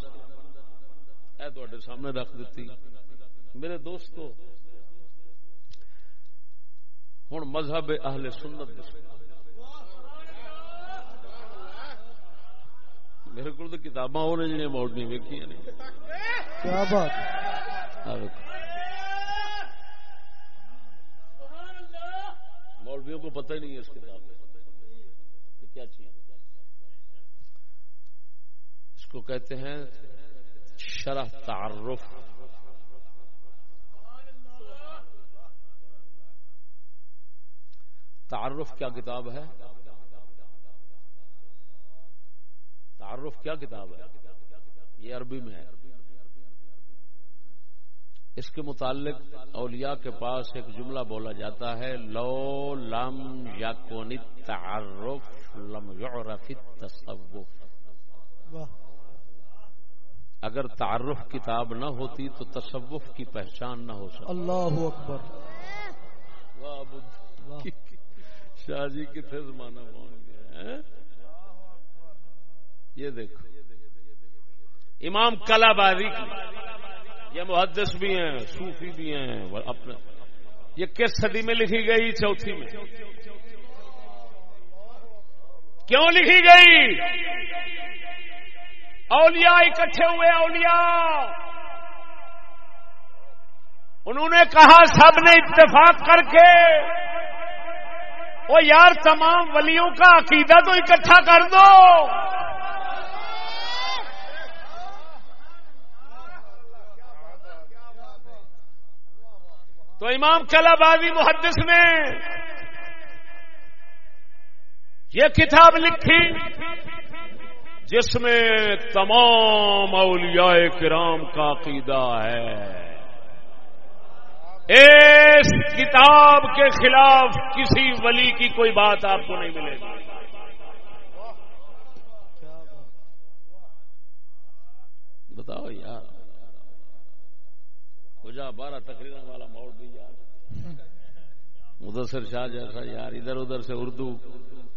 اے تواڈے سامنے رکھ دتی۔ میرے دوستو ہن مذہب اہل سنت میرے کو کتاباں وہ نے موڑنی ویکیا نے۔ کیا بات؟ مولویوں کو پتہ ہی نہیں ہے اس کتاب کیا چیز اس کو کہتے ہیں شرح تعارف۔ تعارف کیا کتاب ہے؟ تعارف کیا کتاب ہے؟ یہ عربی میں ہے۔ اس کے متعلق اولیاء کے پاس ایک جملہ بولا جاتا ہے لو لم یا کون تعارف لم یعرف تصوف اگر تعارف کتاب نہ ہوتی تو تصوف کی پہچان نہ ہو سکتی۔ اللہ اکبر۔ شاہ جی کتنے زمانہ پہنچ گیا ہاں؟ یہ دیکھو۔ امام کلا بازی کی۔ یہ محدث بھی ہیں، صوفی بھی ہیں اپنے یہ کس صدی میں لکھی گئی؟ چوتھی میں۔ کیوں لکھی گئی؟ اولیاء اکٹھے ہوئے، اولیاء۔ انہوں نے کہا، سب نے اتفاق کر کے وہ یار، تمام ولیوں کا عقیدہ تو اکٹھا کر دو۔ تو امام کلا بازی محدث نے یہ کتاب لکھی جس میں تمام اولیاء کرام کا عقیدہ ہے۔ اس کتاب کے خلاف کسی ولی کی کوئی بات آپ کو نہیں ملے گی۔ بتاؤ یار۔ کجا بارہ تقریر والا موڑ بھی یار۔ مدثر شاہ جیسا یار، ادھر ادھر سے اردو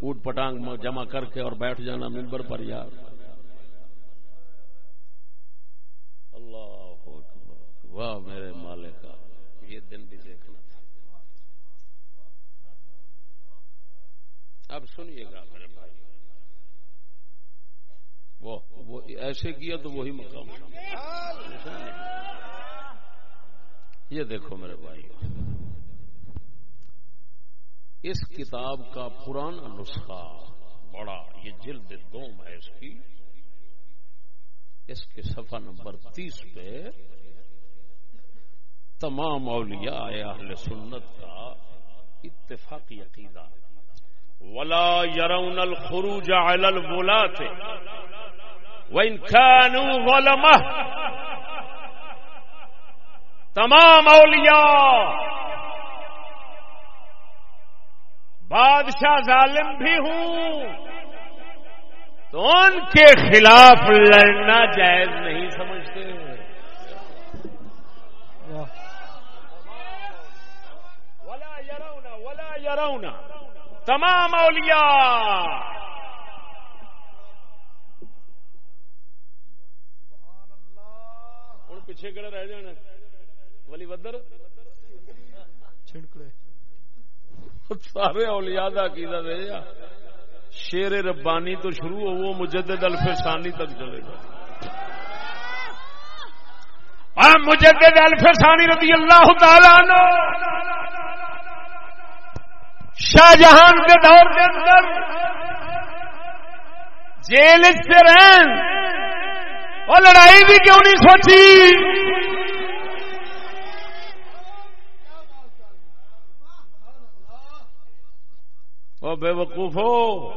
اوٹ پٹانگ جمع کر کے اور بیٹھ جانا ممبر پر یار۔ اللہ واہ میرے مالک۔ یہ دن بھی دیکھنا تھا۔ اب سنیے گا میرے بھائی۔ وہ وہ ایسے کیا تو وہی مقام یہ دیکھو میرے بھائی۔ اس کتاب کا پرانا نسخہ بڑا، یہ جلد دوم ہے اس کی۔ اس کے صفحہ نمبر تیس پہ تمام اولیاء اہل سنت کا اتفاقی عقیدہ ولا يرون الخروج على الولاة وإن كانوا ظلمة تمام اولیاء۔ بادشاہ ظالم بھی ہوں۔ تو ان کے خلاف لڑنا جائز نہیں سمجھتے ولا يرون يرون تمام اولیاء ہوں پیچھے کہڑے رہ جانا ولی بدر؟ چھڑکڑے۔ سارے اولیاء دا عقیدہ دے شیر ربانی تو شروع ہو وہ مجدد الفسانی تک چلے گا۔ ہاں مجدد الفسانی رضی اللہ تعالی عنہ۔ شاہ جہان کے دور کے اندر جیل سے رہن۔ اور لڑائی بھی کیوں نہیں سوچی؟ وہ بے وقوف ہو۔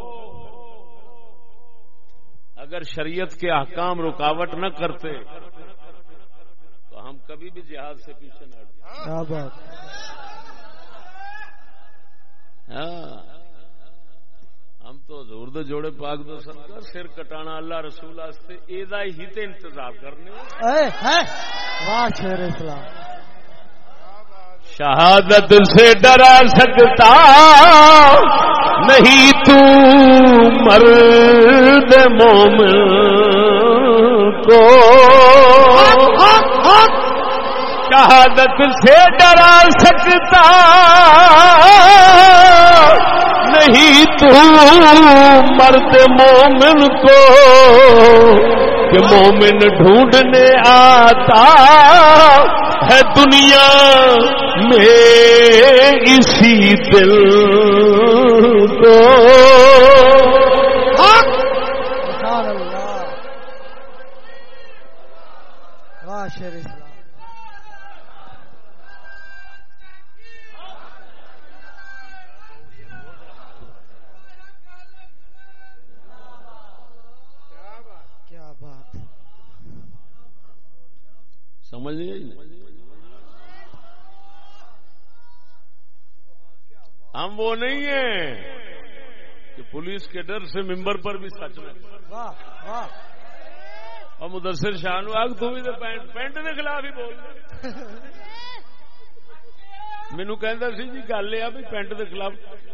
اگر شریعت کے احکام رکاوٹ نہ کرتے، تو ہم کبھی بھی جہاد سے پیچھے نہ ہٹتے ہاں۔ ہم تو زور دے جوڑے پاک دو سرکار سر کٹانا اللہ رسول واسطے ایدا ہی تے انتظار کرنے اے ہے واہ شیر اسلام۔ شہادت سے ڈرا سکتا نہیں تو مرد مومن کو۔ شہادت سے ڈرا سکتا۔ نہیں تو مرد مومن کو کہ مومن ڈھونڈنے آتا ہے دنیا میں اسی دل کو۔ سبحان اللہ واہ شیر اسلام کیا بات سمجھ نہیں آئی ہم وہ نہیں ہیں کہ پولیس کے ڈر سے ممبر پر بھی سچ میں۔ اور مدثر شاہ نو آگ تم ہی پینٹ کے خلاف ہی بول مینو کہ سی جی گل یہ بھی پینٹ کے خلاف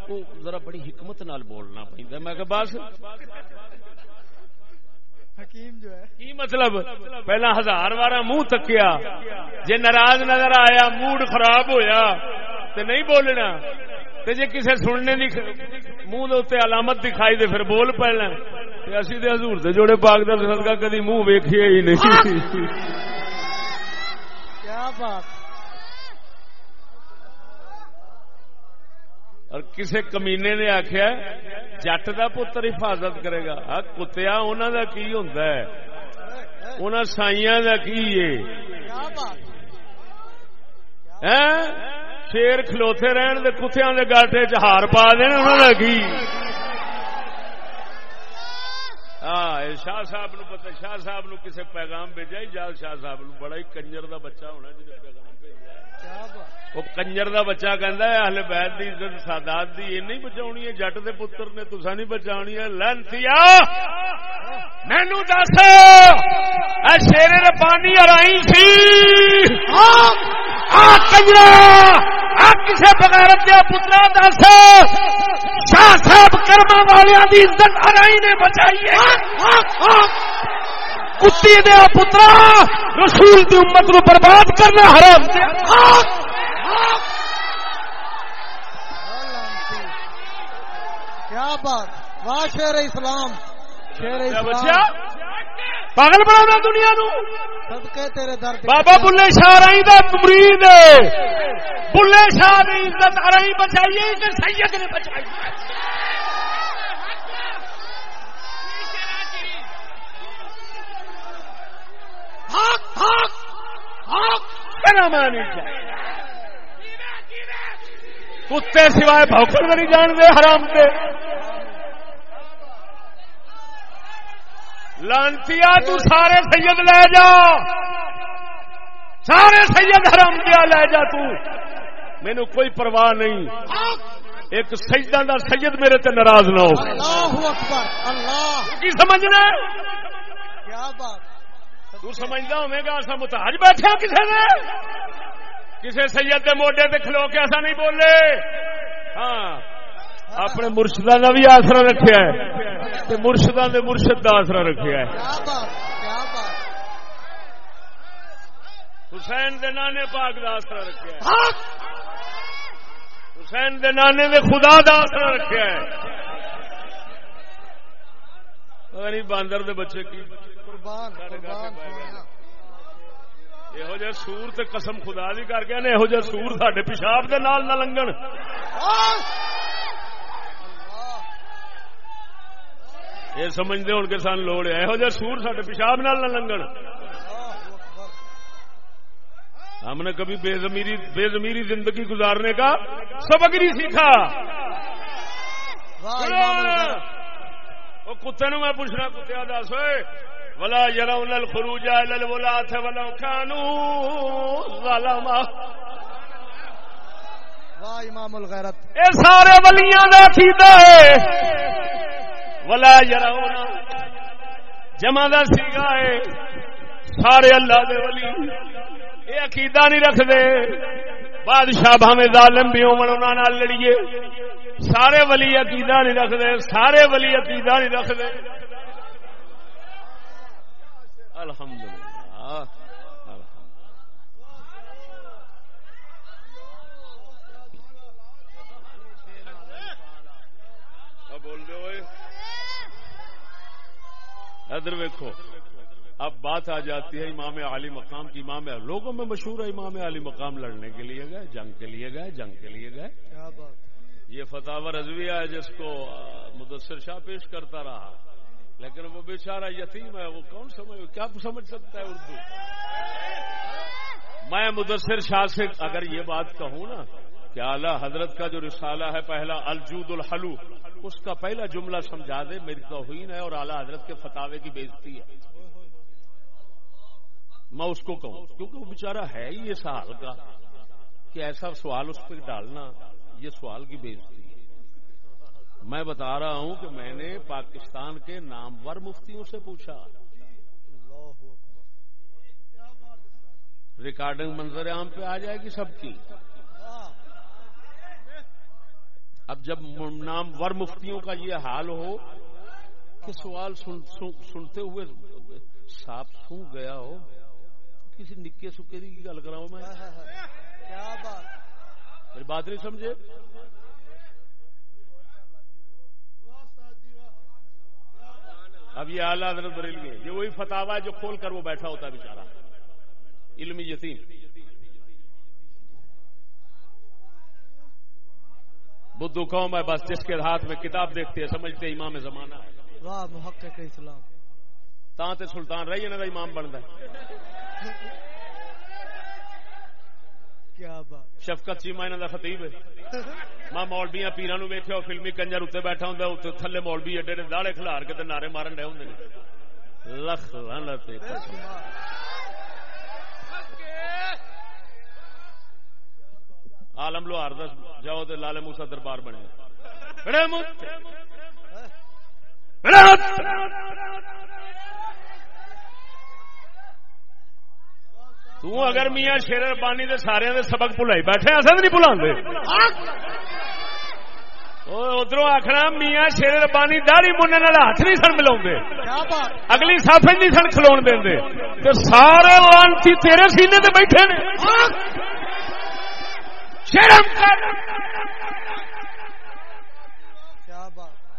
وہ ذرا بڑی حکمت نال بولنا پہ میں کہ بس۔ حکیم جو ہے۔ کی مطلب؟ پہلا ہزار بار منہ تکیا۔ جے ناراض نظر آیا موڈ خراب ہویا تے نہیں بولنا۔ تے جے کسے سننے دی منہ دے اوتے علامت دکھائی دے پھر بول پڑنا تے اسی دے حضور دے جوڑے پاک دا صدقہ کدی منہ ویکھیا ہی نہیں۔ کیا بات۔ اور کسے کمینے نے آخیا جٹ دا پتر حفاظت کرے گا۔ ہاں کتیا انہوں دا کی ہوندا ہے؟ انہاں سائیاں دا کی ہے؟ ہیں شیر کھلوتے رہن دے کتیاں دے گاٹے چ ہار پا دین انہوں نے کی؟ ہائے شاہ صاحب نو پتہ شاہ صاحب نو کسے پیغام بھیجا اجاز شاہ صاحب نو بڑا ہی کنجر دا بچہ ہونا جنہیں پیغام بھیجا کیا بات؟ وہ کنجر دا بچہ کہندا ہے اہل بیت دی عزت سادات دی یہ نہیں بچاونی ہے جٹ دے پتر نے تسا نہیں بچاونی ہے لعنتیا مینوں دس اے شیر ربانی ارائی سی آ کنجرا آ کسے بغیرت دے پترا دس شاہ صاحب کرما والیاں دی عزت ارائی نے بچائی ہے کتی دیا پترا رسول دی امت نو برباد کرنا حرام دے کیا بات واہ شیر اسلام شیر اسلام۔ پاگل بنا دنیا نو۔ صدقے تیرے درد بابا بلے شاہ رائی دا مرید بلے شاہ دی عزت بچائیے کہ سید نے بچائی۔ کہنا مانی چاہیے کتے سوائے بھوکڑ نہیں جان دے حرام دے۔ لانتی تو سارے سید لے جا۔ سارے سید حرام دیا لے جا تو۔ مینو کوئی پرواہ نہیں۔ ایک سجدہ دا سید میرے تے ناراض نہ ہو۔ اللہ اکبر اللہ۔ کی سمجھنا؟ کیا بات۔ تو سمجھدا ہوے گا اسا محتاج بیٹھے کسے نے کسے سید دے موڈے تے کھلو کے ایسا نہیں بولے۔ ہاں اپنے مرشداں دا بھی آسرا رکھیا ہے۔ تے مرشداں دے مرشد دا آسرا رکھیا ہے۔ حسین دے نانے پاک دا آسرا رکھیا ہے۔ حسین دے نانے دے خدا دا آسرا رکھیا ہے۔ پتہ نہیں باندر دے بچے کی قربان قربان یہو جہ سور تے قسم خدا دی کر گیا نے یہو جہ سور ساڈے پیشاب دے نال نہ یہ سمجھتے کہ سان لوڑ ہے۔ یہو جہ سور ساڈے پیشاب نال نہ لنگن۔ ہم نے کبھی بے زمیری بے زمیری زندگی گزارنے کا سبق نہیں سیکھا۔ کتے نو میں پوچھنا کتیا دس ولا يرون الخروج الى الولاة ولو كانوا ظلما۔ واہ امام الغیرت۔ اے سارے ولیاں دا عقیدہ ہے ولا يرون. جمع دا سیگا ہے. سارے اللہ دے ولی. اے عقیدہ نہیں رکھ دے بادشاہ بھاویں ظالم بھی ہون انہاں نال لڑیے. سارے ولی عقیدہ نہیں رکھ دے سارے ولی عقیدہ نہیں رکھ دے الحمدللہ اب بول دے ہوئے ادھر ویکھو اب بات آ جاتی ہے امام علی مقام کی۔ امام لوگوں میں مشہور ہے امام علی مقام لڑنے کے لیے گئے جنگ کے لیے گئے جنگ کے لیے گئے۔ کیا بات یہ فتح رضویہ ہے جس کو مدثر شاہ پیش کرتا رہا۔ لیکن وہ بیچارہ یتیم ہے وہ کون سمجھ کیا سمجھ سکتا ہے اردو؟ میں مدثر شاہ سے اگر یہ بات کہوں نا کہ اعلی حضرت کا جو رسالہ ہے پہلا الجود الحلو اس کا پہلا جملہ سمجھا دے، میری توہین ہے اور اعلی حضرت کے فتاوے کی بےزتی ہے۔ میں اس کو کہوں، کیونکہ وہ بیچارہ ہے ہی اس حال کا کہ ایسا سوال اس پہ ڈالنا، یہ سوال کی بےزتی ہے۔ میں بتا رہا ہوں کہ میں نے پاکستان کے نامور مفتیوں سے پوچھا۔ ریکارڈنگ منظر عام پہ آ جائے گی سب کی۔ اب جب نامور مفتیوں کا یہ حال ہو کہ سوال سن, سن, سنتے ہوئے سانپ سون گیا ہو کسی نکے سکے کی گل کراؤں میں؟ کیا بات؟ میری بات نہیں سمجھے؟ اب یہ اعلیٰ حضرت بریلوی ہے یہ وہی فتوا ہے جو کھول کر وہ بیٹھا ہوتا ہے بیچارہ علمی یتیم۔ بدھو قوم ہے بس جس کے ہاتھ میں کتاب دیکھتے ہیں سمجھتے ہیں امام زمانہ ہے۔ واہ محقق اسلام۔ تاں تے سلطان رہی انہوں کا امام بنتا ہے۔ کیا بات۔ شفقت چیما انہوں کا خطیب ہے۔ میں مولبیاں پیران ویخیا فلمی کنجر اتنے بیٹھا ہوں اتنے تھلے مولبی ایڈے ایڈے داڑے کھلار کے تے نعرے مارن ڈے ہوں لکھ لعنت عالم لوہار دس جاؤ تے لالے موسا دربار بنے۔ تو اگر میاں شیر ربانی دے سارے دے سبق بھلائی بیٹھے اصل نہیں بلا ادھر آخنا میاں شیر ربانی داڑی منہ ہاتھ نہیں سن ملا اگلی سافے نہیں سن کھلو دے سارے لانتی تیرے سینے تے بیٹھے نے۔ شرم کر۔ کیا بات۔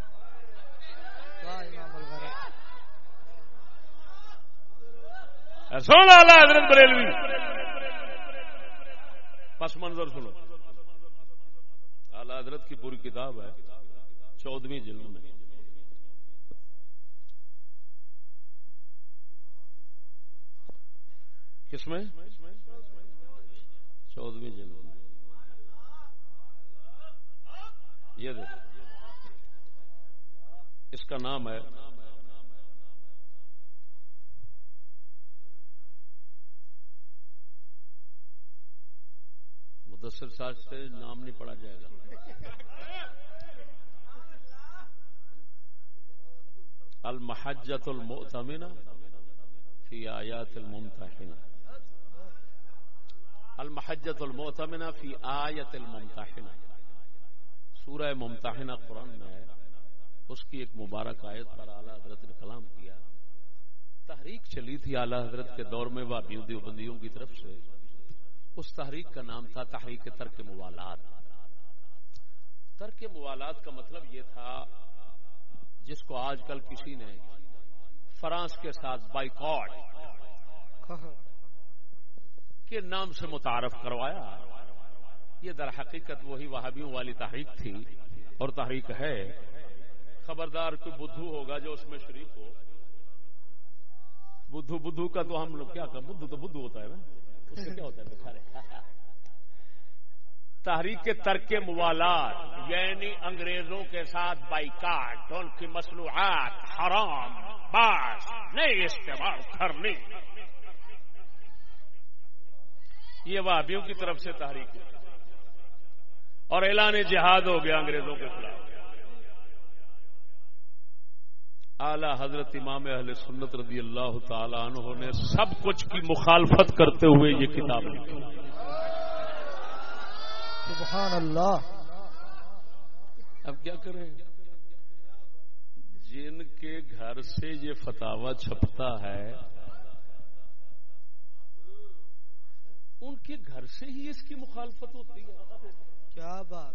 لالا حضرت بریلوی۔ پس منظر سنو۔ اعلی حضرت کی پوری کتاب ہے۔ چودویں جلد میں۔ کس میں؟ چودویں جلد میں۔ یہ دیکھ۔ اس کا نام ہے مدثر صاحب سے نام نہیں پڑا جائے گا۔ المحجت المؤتمنہ فی آیات الممتحنہ المحجت المؤتمنہ فی آیت الممتحنہ سورہ ممتحنہ قرآن میں ہے، اس کی ایک مبارک آیت پر اعلیٰ حضرت نے کلام کیا۔ تحریک چلی تھی اعلیٰ حضرت کے دور میں وابیوں، دیوبندیوں کی طرف سے۔ اس تحریک کا نام تھا تحریک ترک موالات۔ ترک موالات کا مطلب یہ تھا، جس کو آج کل کسی نے فرانس کے ساتھ بائیکاٹ کے نام سے متعارف کروایا۔ یہ در حقیقت وہی وہابیوں والی تحریک تھی اور تحریک ہے۔ خبردار کوئی بدھو ہوگا جو اس میں شریک ہو۔ بدھو بدھو کا تو ہم لوگ کیا بدھو تو بدھو ہوتا ہے نا۔ اس سے کیا ہوتا ہے بخارے تحریک ترک موالات یعنی انگریزوں کے ساتھ بائیکاٹ، ان کی مصنوعات حرام، باس نہیں استعمال کرنی۔ یہ وابیوں کی طرف سے تحریک ہے۔ اور اعلان جہاد ہو گیا انگریزوں کے خلاف۔ اعلی حضرت امام اہل سنت رضی اللہ تعالی عنہ نے سب کچھ کی مخالفت کرتے ہوئے یہ کتاب لکھی۔ سبحان اللہ۔ اب کیا کریں؟ جن کے گھر سے یہ فتوا چھپتا ہے ان کے گھر سے ہی اس کی مخالفت ہوتی ہے۔ کیا بات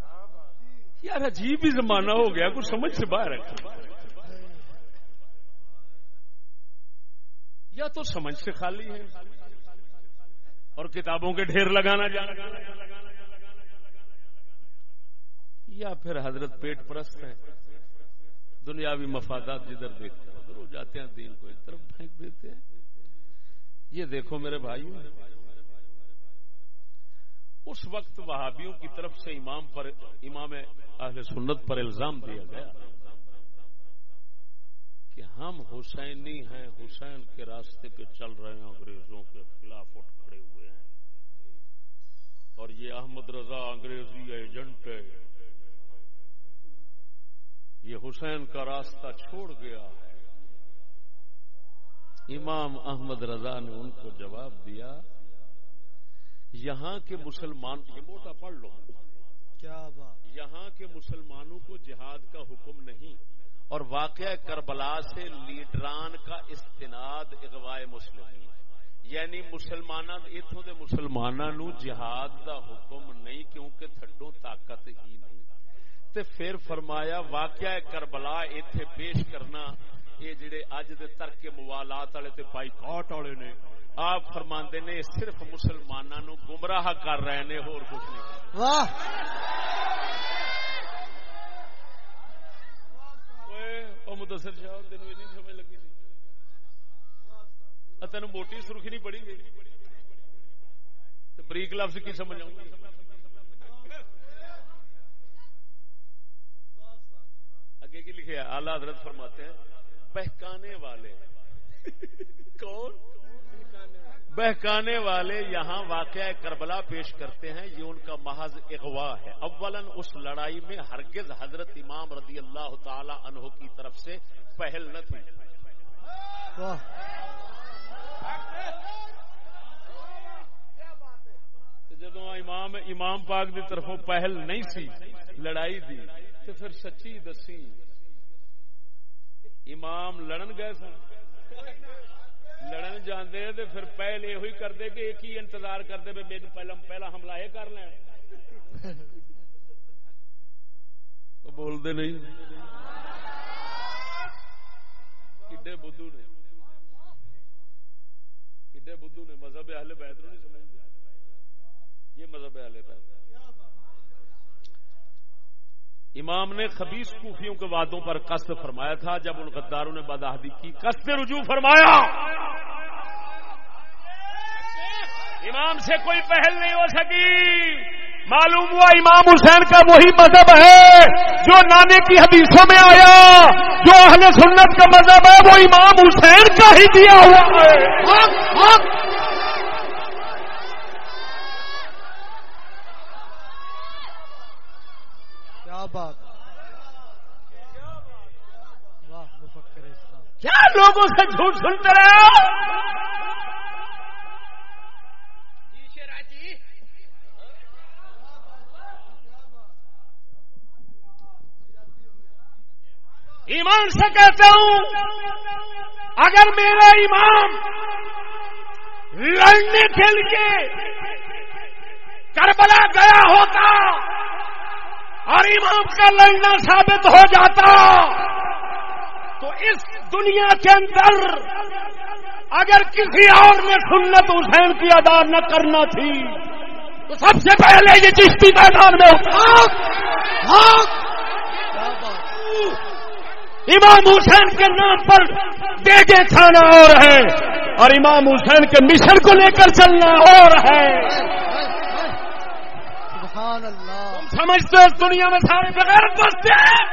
یار عجیب ہی زمانہ ہو گیا، کچھ سمجھ سے باہر ہے۔ یا تو سمجھ سے خالی ہے اور کتابوں کے ڈھیر لگانا جانا۔ یا پھر حضرت پیٹ پرست ہے دنیاوی مفادات جدھر دیکھتے ہیں، ادھر ہو جاتے ہیں، دین کو ایک طرف پھینک دیتے ہیں۔ یہ دیکھو میرے بھائی اس وقت وہابیوں کی طرف سے امام پر امام اہل سنت پر الزام دیا گیا کہ ہم حسینی ہیں، حسین کے راستے پہ چل رہے ہیں، انگریزوں کے خلاف اٹھ کھڑے ہوئے ہیں۔ اور یہ احمد رضا انگریزی ایجنٹ ہے۔ یہ حسین کا راستہ چھوڑ گیا ہے۔ امام احمد رضا نے ان کو جواب دیا یہاں کے مسلمان یہ موٹا پڑھ لو۔ کیا بات؟ یہاں کے مسلمانوں کو جہاد کا حکم نہیں اور واقعہ کربلا سے لیڈران کا استناد اغوائے مسلمین یعنی مسلمان اتوں کے مسلمانوں جہاد دا حکم نہیں کیونکہ تھڈو طاقت ہی نہیں۔ تے پھر فرمایا واقعہ کربلا ایتھے پیش کرنا یہ جڑے اج دے ترک موالات والے تے بائیکاٹ والے نے آپ فرماندے نے صرف مسلمانوں گمراہ کر رہے نے اور کچھ نہیں۔ واہ! او مدثر شاہ تین نہیں سمجھ لگی تھی تین موٹی سرخی نہیں پڑی گئی۔ بریک لفظ کی سمجھ آؤں اگے کی لکھے اعلی حضرت فرماتے ہیں بہکانے والے۔ کون؟ بہکانے والے یہاں واقعہ کربلا پیش کرتے ہیں یہ ان کا محض اغوا ہے۔ اولن اس لڑائی میں ہرگز حضرت امام رضی اللہ تعالی عنہ کی طرف سے پہل نہ تھی۔ جدو امام امام پاک دی طرفوں پہل نہیں سی لڑائی دی تو پھر سچی دسی امام لڑن گئے سن۔ لڑن جاندے تو پھر پہلے یہ کرتے کہ ایک ہی انتظار کرتے بھی میرے پہلا پہلا حملہ یہ کر لیں۔ بولتے نہیں۔ کڈے بدھو نے۔ کڈے بدھو نے مذہب اہل بیت نہیں سمجھتے یہ مذہب اہل بیت۔ امام نے خبیص کوفیوں کے وعدوں پر قصد فرمایا تھا، جب ان غداروں نے بداہدی کی، قصد رجوع فرمایا۔ امام سے کوئی پہل نہیں ہو سکی۔ معلوم ہوا امام حسین کا وہی مذہب ہے، جو نانے کی حدیثوں میں آیا، جو اہل سنت کا مذہب ہے، وہ امام حسین کا ہی دیا ہوا ہے کیا بات واہ مفکر اسلام کیا لوگوں سے جھوٹ سنتے رہے ہو؟ جی جی۔ ایمان سے کہتا ہوں، اگر میرا امام لڑنے کے لیے کربلا گیا ہوتا اور امام کا لڑنا ثابت ہو جاتا، تو اس دنیا کے اندر اگر کسی اور نے سنت حسین کی ادا نہ کرنا تھی تو سب سے پہلے یہ چشتی میدان میں امام حسین کے نام پر دیگے کھانا اور ہے اور امام حسین کے مشن کو لے کر چلنا اور ہے۔ سبحان اللہ۔ سمجھتے ہو دنیا میں سارے بغیر بستے ہیں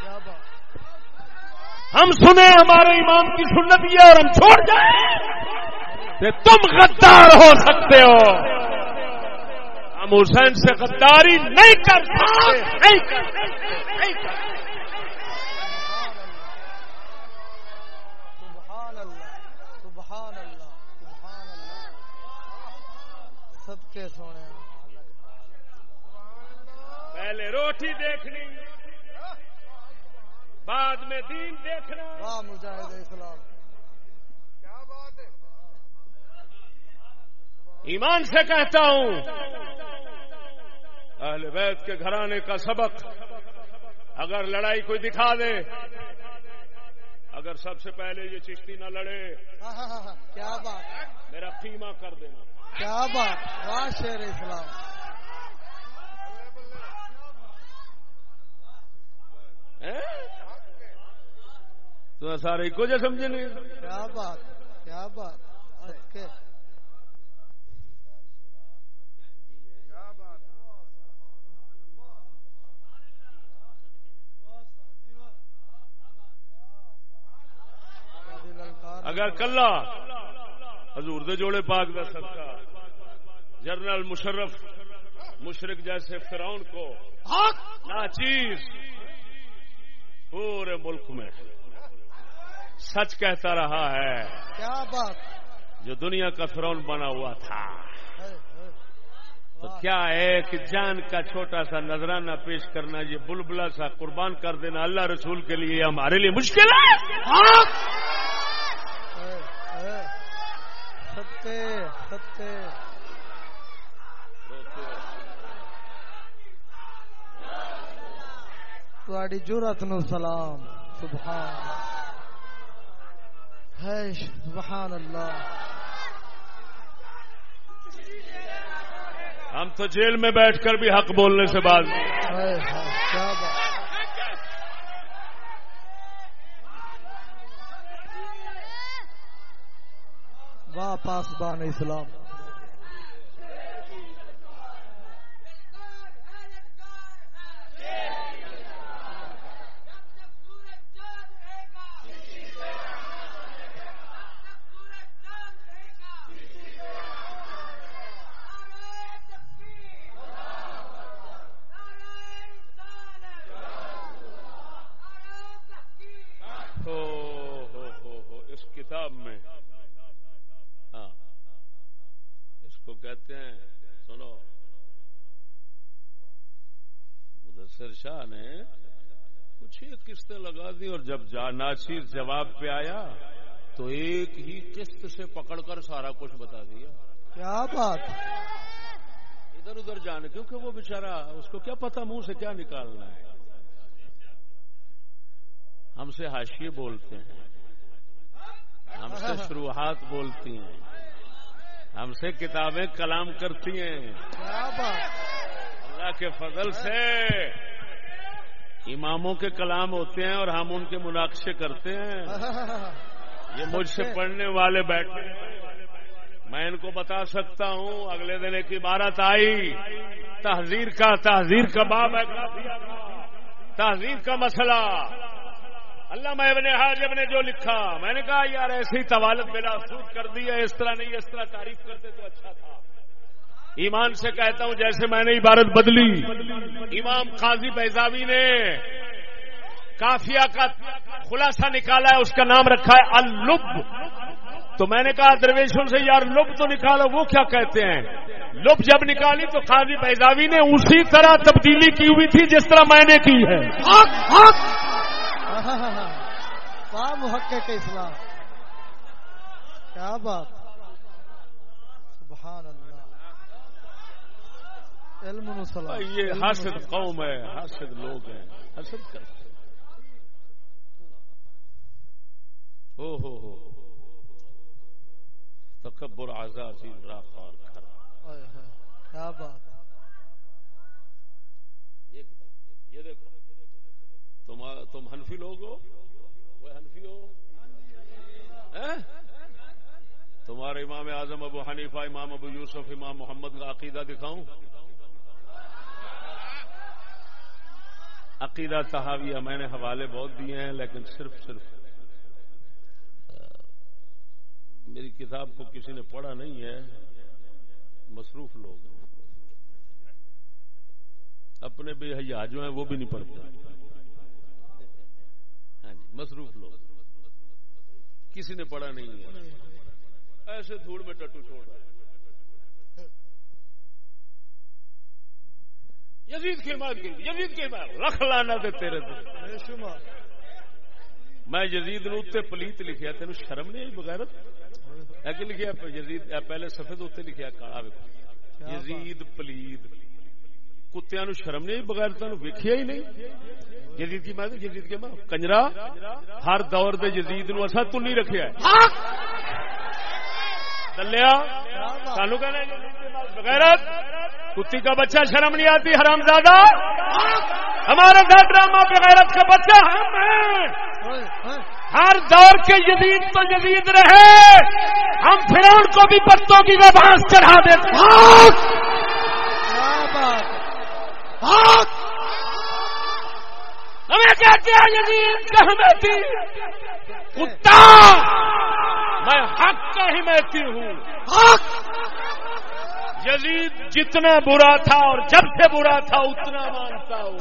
کیا بات ہم سنیں ہمارے امام کی سنت یہ اور ہم چھوڑ جائیں کہ تم غدار ہو سکتے ہو۔ ہم حسین سے غداری نہیں کر سکتے سونے۔ پہلے روٹی دیکھنی۔ بعد میں دین دیکھنا واہ مجاہد اسلام۔ ایمان سے کہتا ہوں اہل بیت کے گھرانے کا سبق۔ اگر لڑائی کوئی دکھا دے اگر سب سے پہلے یہ چشتی نہ لڑے کیا بات۔ میرا قیمہ کر دینا۔ کیا بات۔ واہ شیر اسلام۔ ہیں؟ تو سارے کو جو سمجھے نہیں۔ کیا بات کیا بات اگر کلا حضور دے جوڑے پاک دا صدقہ جنرل مشرف مشرق جیسے فرعون کو ناچیز پورے ملک میں۔ سچ کہتا رہا ہے۔ کیا بات؟ جو دنیا کا فرعون بنا ہوا تھا۔ تو کیا کہ جان کا چھوٹا سا نذرانہ پیش کرنا یہ بلبلا سا قربان کر دینا اللہ رسول کے لیے ہمارے لیے مشکل ہے؟ صدقے تواڈی جرت نو سلام۔ سبحان ہے سبحان اللہ ہم تو جیل میں بیٹھ کر بھی حق بولنے سے باز واہ پاسبان اسلام ہو ہو ہو ہو اس کتاب میں۔ ہاں۔ اس کو کہتے ہیں سنو۔ مدثر شاہ نے کچھ ہی قسطیں لگا دی اور جب جا ناچیر جواب پہ آیا تو ایک ہی قسط سے پکڑ کر سارا کچھ بتا دیا۔ کیا بات؟ ادھر ادھر جانے کیونکہ وہ بےچارا اس کو کیا پتا منہ سے کیا نکالنا ہے۔ ہم سے حاشیے بولتے ہیں۔ ہم سے شروحات بولتی ہیں۔ ہم سے کتابیں کلام کرتی ہیں۔ اللہ کے فضل سے اماموں کے کلام ہوتے ہیں اور ہم ان کے مناقشے کرتے ہیں۔ یہ مجھ سے پڑھنے والے بیٹھے میں ان کو بتا سکتا ہوں، اگلے دن ایک عبارت آئی۔ تحذیر کا تحذیر کا باب ہے۔ تحذیر کا مسئلہ۔ اللہ میں ابن حاجب نے جو لکھا، میں نے کہا، یار ایسی طوالت بلا سود کر دی ہے، اس طرح نہیں، اس طرح تعریف کرتے تو اچھا تھا۔ ایمان سے کہتا ہوں، جیسے میں نے عبارت بدلی۔ امام قاضی بیزاوی نے کافیہ کا خلاصہ نکالا ہے، اس کا نام رکھا ہے اللب۔ تو میں نے کہا، درویشوں سے، یار لب تو نکالو، وہ کیا کہتے ہیں؟ لب جب نکالی تو قاضی بیزاوی نے اسی طرح تبدیلی کی ہوئی تھی جس طرح میں نے کی ہے۔ واہ محقق اسلام؟ کیا بات؟ سبحان اللہ۔ علم یہ حاسد قوم ہے حاسد لوگ ہیں۔ حسد کرتے ہو ہو ہو۔ تکبر آزادی کھر ہائے ہائے، کیا بات؟ یہ دیکھو۔ تم تم حنفی لوگ ہو وہ حنفی ہو ہیں؟ تمہارے امام اعظم ابو حنیفہ، امام ابو یوسف، امام محمد کا عقیدہ دکھاؤں؟ عقیدہ تحاویہ میں نے حوالے بہت دیے ہیں، لیکن صرف صرف میری کتاب کو کسی نے پڑھا نہیں ہے، مصروف لوگ ہیں۔ اپنے بے حیا جو ہیں، وہ بھی نہیں پڑھتے۔ جی مصروف لوگ۔ کسی نے پڑھا نہیں ہے۔ ایسے دھوڑ میں ٹٹو چھوڑ رہا ہے یزید کی مار کی یزید کی مار۔ رکھ لانا دے تیرے بے شمار۔ میں یزید نو اتنے پلیت لکھیا تین شرم نہیں آئی بغیرت؟ ہے کہ لکھیا؟ یزید پہلے سفید اتنے لکھیا کالا یزید پلیت۔ کتیا نو شرم نہیں آئی بغیرت ویکھیا ہی نہیں۔ یزید کی ماں یزید کے ماں۔ کنجرا ہر دور دے یزید نو اصا تو نہیں رکھیا دلیا سانو کہنا ہے بغیرت کتی کا بچہ شرم نہیں آتی حرام زادہ۔ ہمارے گھر ڈرامہ بغیرت کا بچہ ہم ہیں۔ ہر دور کے یزید تو یزید رہے۔ ہم فرعون کو بھی پتوں کی بانس چڑھا دیتے ہیں کیا بات ہمیں کہتے ہیں یزید کا حمیتی کتا! میں حق کا حمیتی ہوں. یزید جتنا برا تھا اور جب سے برا تھا اتنا مانتا ہوں.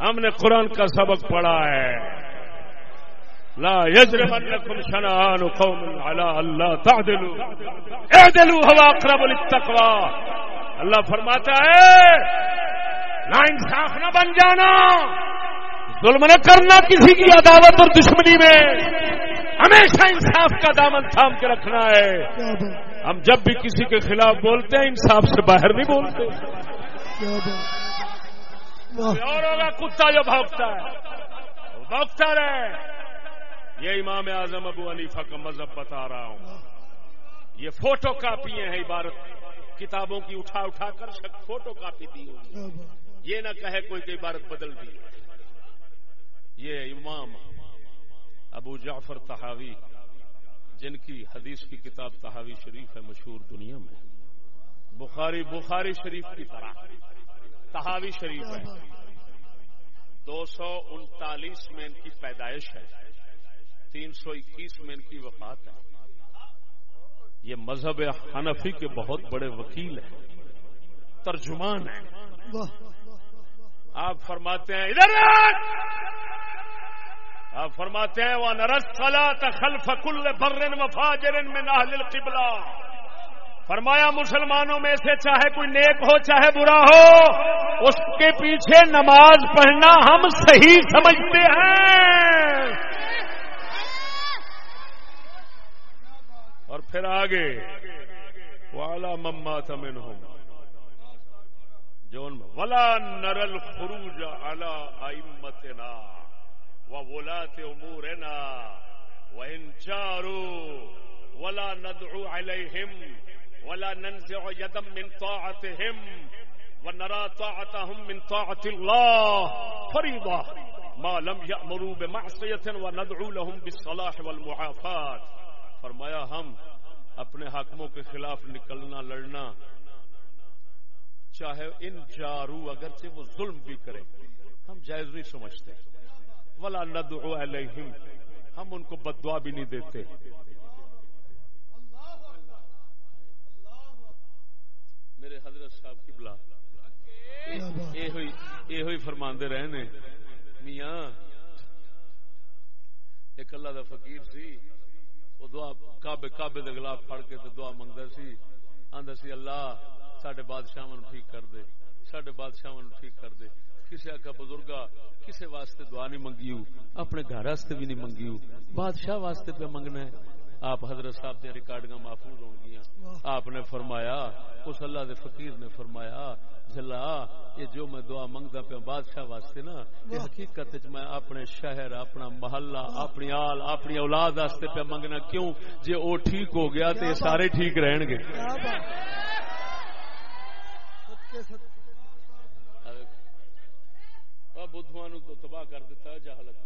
ہم نے قرآن کا سبق پڑھا ہے. لا يجرمنكم شنآن قوم على الله تعدلوا. اعدلوا هو اقرب للتقوى. اللہ فرماتا ہے نا انصاف نہ بن جانا۔ ظلم نہ کرنا کسی کی عداوت اور دشمنی میں۔ ہمیشہ انصاف کا دامن تھام کے رکھنا ہے۔ ہم جب بھی کسی کے خلاف بولتے ہیں، انصاف سے باہر نہیں بولتے۔ اور ہوگا کتا جو بھوکتا ہے۔ وہ بھوکتا رہے۔ یہ امام اعظم ابو حنیفہ کا مذہب بتا رہا ہوں۔ یہ فوٹو کاپی ہیں، عبارت کتابوں کی اٹھا اٹھا کر فوٹو کاپی دی ہوئی۔ یہ نہ کہے کوئی کہ عبارت بدل دی یہ امام ابو جعفر تحاوی جن کی حدیث کی کتاب تحاوی شریف ہے، مشہور دنیا میں۔ بخاری بخاری شریف کی طرح۔ تحاوی شریف ہے۔ دو سو انتالیس میں ان کی پیدائش ہے۔ تین سو اکیس میں ان کی وفات ہے۔ یہ مذہب حنفی کے بہت بڑے وکیل ہیں۔ ترجمان ہیں۔ آپ فرماتے ہیں، ادھر آپ فرماتے ہیں وہ نرس خلا تخلف کل برن وفاجرن میں ناہل القبلہ فرمایا، مسلمانوں میں سے چاہے کوئی نیک ہو، چاہے برا ہو، اس کے پیچھے نماز پڑھنا ہم صحیح سمجھتے ہیں. اور پھر آگے والا مما تمن ہوں جون ولا نرل خروج الا ائمتنا وولاة امورنا وان جاروا ولا ندعو عليهم ولا ننزع يدا من طاعتهم ونرى طاعتهم من طاعة الله فريضة ما لم يأمروا بمعصية وندعو لهم بالصلاح والمعافات فرمایا ہم اپنے حاکموں کے خلاف نکلنا، لڑنا چاہے ان جارو اگرچہ وہ ظلم بھی کرے ہم جائز نہیں سمجھتے۔ ولا ندعو علیہم ہم ان کو بدعا بھی نہیں دیتے۔ میرے حضرت صاحب کی بلا یہ فرماندے رہے نے میاں، ایک اللہ دا فقیر سی، وہ دعا کابے کابے دے خلاف پھڑ کے تے دعا منگدا سی۔ آندا سی، اللہ ساڈے بادشاہ ٹھیک کر دے ساڈے بادشاہ ٹھیک کر دے۔ کسی آخا بزرگا کسی واسطے دعا نہیں منگیو اپنے گھر واسطے بھی نہیں منگیو بادشاہ واسطے پہ منگنا ہے؟ آپ حضرت صاحب دیا ریکارڈ محفوظ ہو گیا آپ نے فرمایا اس اللہ دے فقیر نے فرمایا جلا یہ جو میں دعا منگتا پیا بادشاہ واسطے نا یہ حقیقت میں اپنے شہر اپنا محلہ اپنی آل اپنی اولاد واسطے پہ منگنا کیوں؟ جی وہ ٹھیک ہو گیا تو یہ سارے ٹھیک رہن گے۔ بدھواں تو تباہ کر دیتا جہالت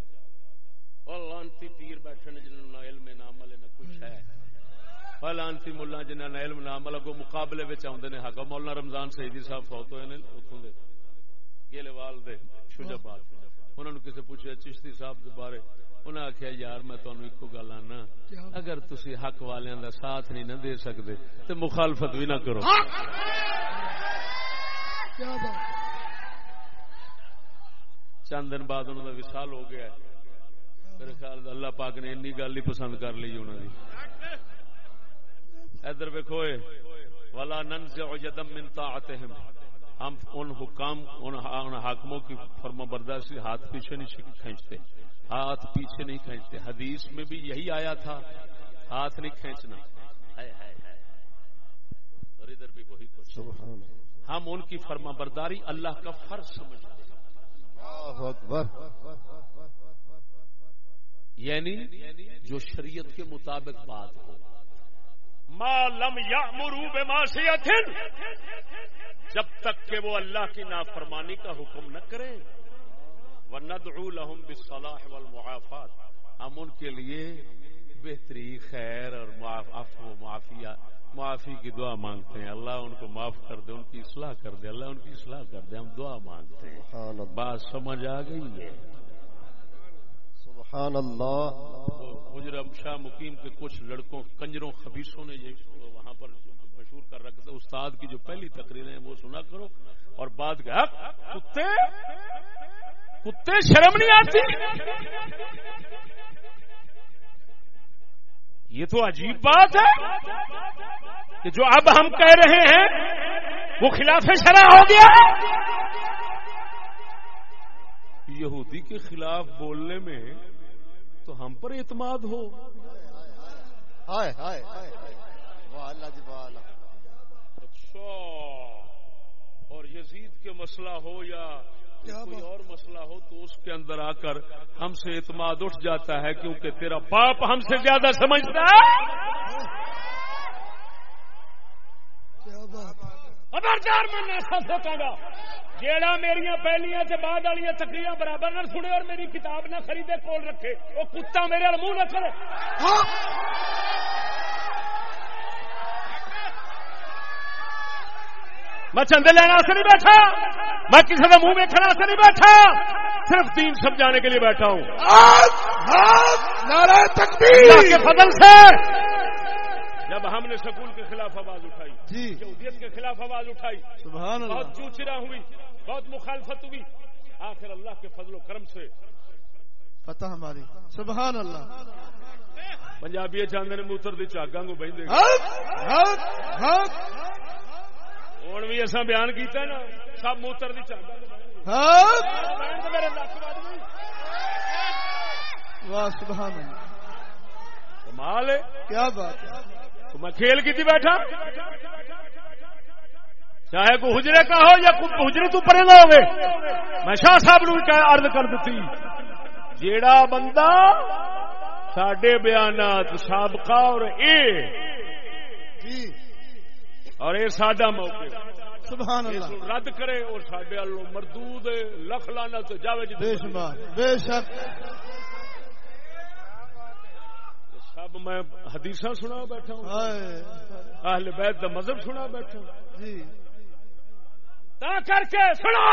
اور لانتی پیر بیٹھے جنہوں نہ علم نہ عمل نہ کچھ ہے لانتی ملا جنہ نے علم نہ عمل اگو مقابلے وچ اوندے نے حق۔ مولانا رمضان سیدی صاحب فوت ہوئے نے اوتھوں دے۔ گیلے وال دے شجاباد انہوں نے کسے پوچھا چشتی صاحب دے بارے۔ انہاں آخیا یار میں تانوں ایکو گل آنا۔ اگر تسی حق والیاں دا ساتھ نہیں نہ دے سکدے تے مخالفت بھی نہ کرو۔ چند دن بعد انہوں کا وصال ہو گیا میرے خیال اللہ پاک نے اینی گل ہی پسند کر لی انہوں نے ادھر ویکو والا نن سے جدم منتا آتے ہیں ہم ان حکام، ان حاکموں کی فرما برداشتی ہاتھ پیچھے نہیں کھینچتے۔ ہاتھ پیچھے نہیں کھینچتے۔ حدیث میں بھی یہی آیا تھا، ہاتھ نہیں کھینچنا۔ اور ادھر بھی وہی کچھ۔ ہم ان کی فرما برداری اللہ کا فرض سمجھتے یعنی جو شریعت کے مطابق بات ہو۔ لم یا مروب جب تک کہ وہ اللہ کی نافرمانی کا حکم نہ کریں۔ وہ ندعو لهم بالصلاح والمعافات۔ ہم ان کے لیے بہتری خیر اور معافیا معافی کی دعا مانگتے ہیں۔ اللہ ان کو معاف کر دے ان کی اصلاح کر دے۔ اللہ ان کی اصلاح کر دے ہم دعا مانگتے ہیں۔ بات سمجھ آ گئی ہے۔ سبحان اللہ۔ مجرم شاہ مقیم کے کچھ لڑکوں کنجروں خبیصوں نے یہ وہاں پر مشہور کر رکھا استاد کی جو پہلی تقریریں ہیں وہ سنا کرو۔ اور بات گیا کتے کتے شرم نہیں آتی؟ یہ تو عجیب بات ہے کہ جو اب ہم کہہ رہے ہیں وہ خلاف شرح ہو گیا یہودی کے خلاف بولنے میں تو ہم پر اعتماد ہو۔ اچھا۔ اور یزید کے مسئلہ ہو یا کوئی اور مسئلہ ہو تو اس کے اندر آ کر ہم سے اعتماد اٹھ جاتا ہے کیونکہ تیرا باپ ہم سے زیادہ سمجھتا ہے۔ خبردار میں ایسا سوچا گا۔ جیڑا میری پہلیاں سے بعد والی تکریاں برابر نہ سنے اور میری کتاب نہ خریدے کول رکھے۔ وہ کتا میرے منہ نہ کرے۔ میں چندے لینا سے نہیں بیٹھا۔ میں کسی کے منہ کھڑا سے نہیں بیٹھا۔ صرف تین سمجھانے کے لیے بیٹھا ہوں۔ اللہ کے فضل سے۔ جب ہم نے سکول کے خلاف آواز اٹھائی جی۔ یہودیت کے خلاف آواز اٹھائی سبحان اللہ۔ بہت چوچرا ہوئی بہت مخالفت ہوئی۔ آخر اللہ کے فضل و کرم سے۔ فتح ہماری۔ سبحان اللہ۔ پنجابی چاہتے نے موتر دی چاگاں کو بہن ہوں بھی اصا بیان کیتا نا سب موتر دی کو واہ سبحان اللہ کمال کیا بات ہے میں کھیل کی بیٹھا چاہے کوئی حجرے کا ہو یا کوئی حجرے تو پرے نہ ہوئے میں شاہ صاحب نو عرض کر دیتی جیڑا بندہ سڈے بیانات سابقہ اور اے جی اور اے ساڈا موقع سبحان اللہ۔ رد کرے اور سڈے والوں مردود لکھ لانا تو جاوے جی بے شمار بے شک۔ سب میں حدیث سنا بیٹھا ہوں۔ اہل بیت دا مذہب سنا بیٹھا ہوں۔ جی۔ تا کر کے سنو۔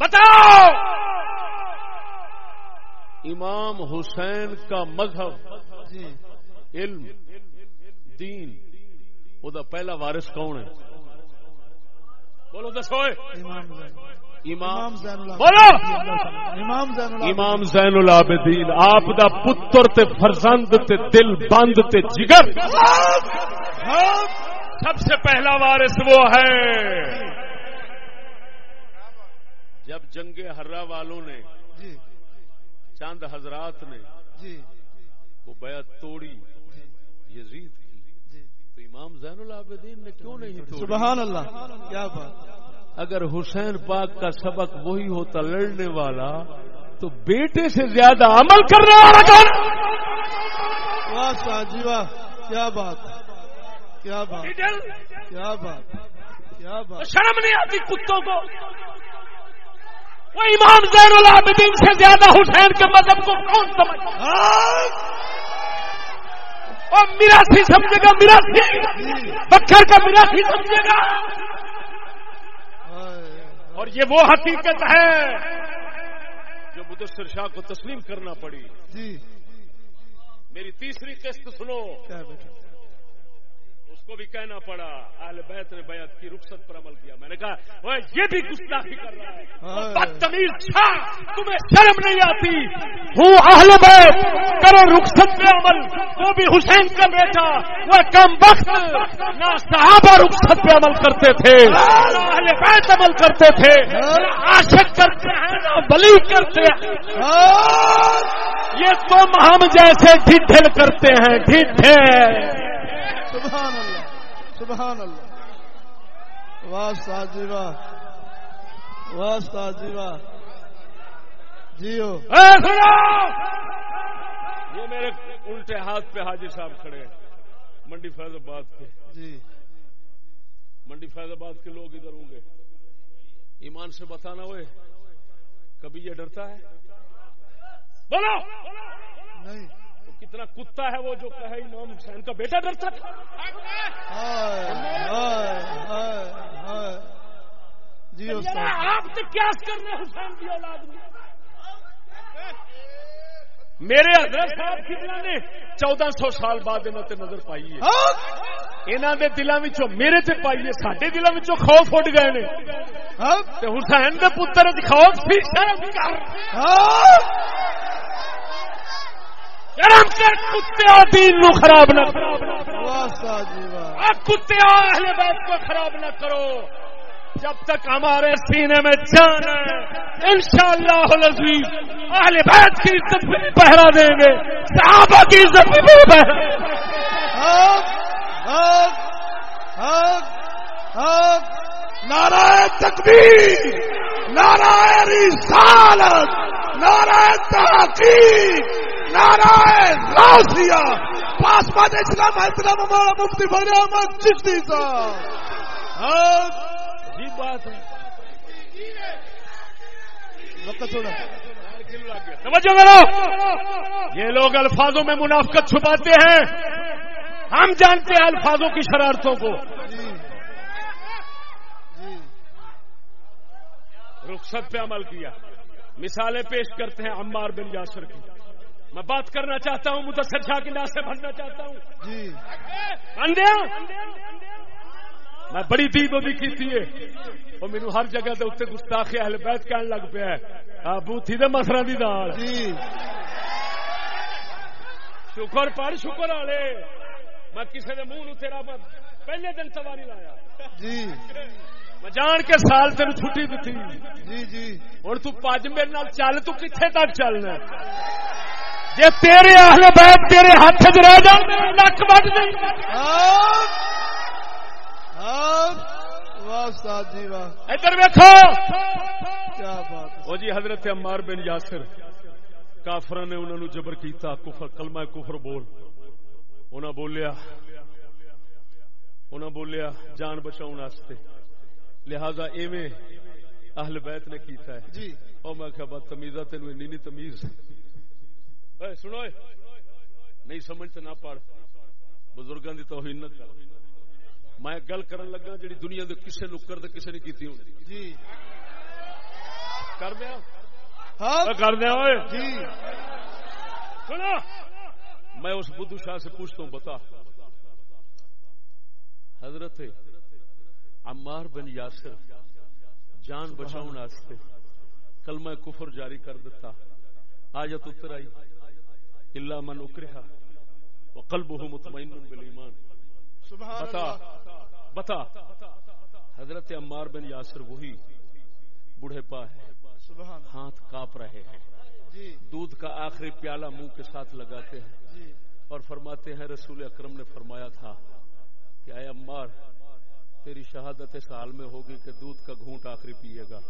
بتاؤ۔ امام حسین کا مذہب۔ جی۔ علم۔ دین وہ دا پہلا وارث کون ہے؟ بولو دسو امام زین امام زین بولو امام العابدین آپ دا پتر تے فرزند تے دل بند تے جگر۔ سب سے پہلا وارث وہ ہے۔ جب جنگ ہررا والوں نے جی۔ چند حضرات نے جی۔ وہ بیعت توڑی یزید کی۔ جی تو امام زین العابدین نے کیوں نہیں توڑی؟ سبحان اللہ کیا بات۔ اگر حسین پاک کا سبق وہی ہوتا لڑنے والا تو بیٹے سے زیادہ عمل کرنے والا کون؟ واہ جی واہ کیا بات کیا بات کیا بات کیا بات۔ شرم نہیں آتی کتوں کو؟ وہ امام زین العابدین سے زیادہ حسین کے مذہب کو کون سمجھتا؟ حق اور میراسی سمجھے گا میراسی بکر کا میراسی سمجھے گا۔ اور یہ وہ حقیقت ہے جو مدثر شاہ کو تسلیم کرنا پڑی۔ جی۔ میری تیسری قسط سنو۔ کو بھی کہنا پڑا اہل بیت نے بیعت کی رخصت پر عمل کیا۔ میں نے کہا یہ بھی گستاخی کر رہا ہے۔ ہائے۔ بدتمیز تمہیں شرم نہیں آتی۔ ہوں اہل بیت کرو رخصت پہ عمل۔ وہ بھی حسین کا بیٹا وہ کم وقت نہ صحابہ رخصت پہ عمل کرتے تھے نہ اہل بیت عمل کرتے تھے۔ عاشق کرتے ہیں نہ ولی کرتے ہیں۔ یہ تم ہم جیسے ڈھڈل کرتے ہیں ڈھڈل سبحان سبحان اللہ۔ واہ جی واہ۔ واہ جی واہ۔ جیو۔ یہ میرے الٹے ہاتھ پہ حاجی صاحب کھڑے ہیں۔ منڈی فیض آباد کے جی۔ منڈی فیض آباد کے لوگ ادھر ہوں گے۔ ایمان سے بتانا ہوئے کبھی یہ ڈرتا ہے؟ بولو! نہیں۔ کتنا کتا ہے وہ جو کہے امام حسین کا بیٹا ڈرتا تھا۔ استاد۔ آپ سے کیا کرنے حسین کی اولاد میں؟ میرے حضرت صاحب کتنا نے؟ چودہ سو سال بعد انہوں تے نظر پائی ہے۔ حق انہوں دے دلوں وچوں میرے تے پائی ہے ساڈے دلوں وچوں خوف اٹھ گئے نے۔ تے حسین دے پتر خوف سی شرم کر حق شرم کر کتے دین نو خراب نہ کرو۔ جی کتے اہل بیت کو خراب نہ کرو۔ جب تک ہمارے سینے میں جان ہے انشاءاللہ العزیز اہل بیت کی عزت بھی پہرا دیں گے۔ صحابہ کی عزت بھی پہرا نعرہ تکبیر نعرہ رسالت نعرہ تحقیق۔ اسلام مفتی چشتی صاحب ہاں، بات ہے۔ یہ لوگ الفاظوں میں منافقت چھپاتے ہیں۔ ہم جانتے ہیں الفاظوں کی شرارتوں کو۔ رخصت پہ عمل کیا۔ مثالیں پیش کرتے ہیں عمار بن یاسر کی۔ میں بات کرنا چاہتا ہوں مدثر شاہ کی ناس سے بھرنا چاہتا ہوں۔ جی۔ میں بڑی دید بھی کی تھی وہ میرے ہر جگہ دے اتنے گستاخی اہل بیت کہنے لگ پیا ہے۔ بوتھی دے مسرا دی دال جی۔ شکر پر شکر والے میں کسی دے منہ نو تیرا پہلے دن سواری لایا۔ جی۔ میں جان کے سال تین چھٹی دیتی جی جی۔ ہوں تو پج میرے چل تو کتنے تک چلنا؟ جی تیرے اہل بیت تیرے ہاتھ چ رہ جان نک بج نہیں واہ ادھر ویکو وہ جی حضرت عمار بن یاسر کافر نے انہوں نے جبر کیتا کفر کلمہ کفر بول۔ انہاں بولیا انہاں بولیا جان بچاؤ واسطے۔ لہذا ایویں اہل بیت نے کیتا ہے۔ جی۔ او میں کہا بات تمیزہ تینو انی نہیں تمیز۔ سنو نہیں سمجھ تے نہ پڑھ بزرگاں دی توہین نہ کر میں گل کرن لگا جڑی دنیا دے کسے نکر تے کسے نہیں کیتی ہوندی جی کر دیا ہاں کر دیا اوئے جی سنو میں اس بدھو شاہ سے پوچھتا ہوں بتا حضرت عمار بن یاسر جان بچاؤ واسطے کلمہ کفر جاری کر دیتا آیت اتر آئی الا من اکرہا وقلبه مطمئن بالایمان۔ سبحان بتا اللہ۔ بتا حضرت عمار بن یاسر وہی بوڑھے پا ہے۔ سبحان اللہ۔ ہاتھ کاپ رہے ہیں۔ جی۔ دودھ کا آخری پیالہ منہ کے ساتھ لگاتے ہیں۔ جی۔ اور فرماتے ہیں رسول اکرم نے فرمایا تھا کہ اے عمار تیری شہادت اس حال میں ہوگی کہ دودھ کا گھونٹ آخری پیے گا۔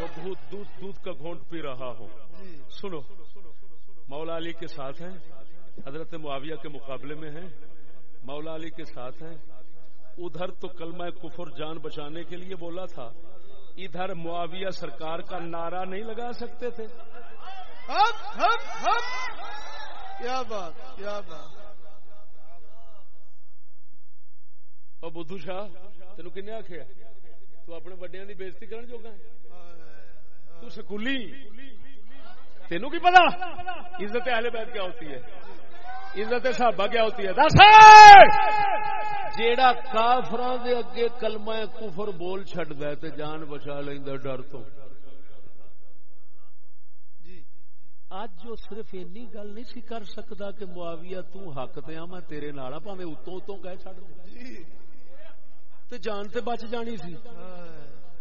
وہ دودھ دودھ دودھ کا گھونٹ پی رہا ہو۔ جی۔ سنو۔ مولا علی کے ساتھ ہیں حضرت معاویہ کے مقابلے میں ہیں۔ مولا علی کے ساتھ ہیں۔ ادھر تو کلمہ کفر جان بچانے کے لیے بولا تھا۔ ادھر معاویہ سرکار کا نعرہ نہیں لگا سکتے تھے۔ ہم ہم ہم! کیا بات کیا بات! اور بدھو شاہ تینو کنے آخیا تو اپنے وڈیا کی بےزتی کرن جوگا ہے۔ تو سکولی۔ تینو کی پتا؟ عزت اہل بیت کیا ہوتی ہے؟ عزت صحابہ کیا ہوتی ہے؟ دس! جیڑا کافراں دے اگے کلمہ کفر بول چھڈدا ہے تے جان بچا لیندا ڈر تو۔ جی اج جو صرف اینی گل نہیں سی کر سکدا کہ معاویہ تو حق تے آ میں تیرے نال بھاویں اتوں اتوں گئے چھڈ دے۔ جی۔ تے جان تے بچ جانی سی۔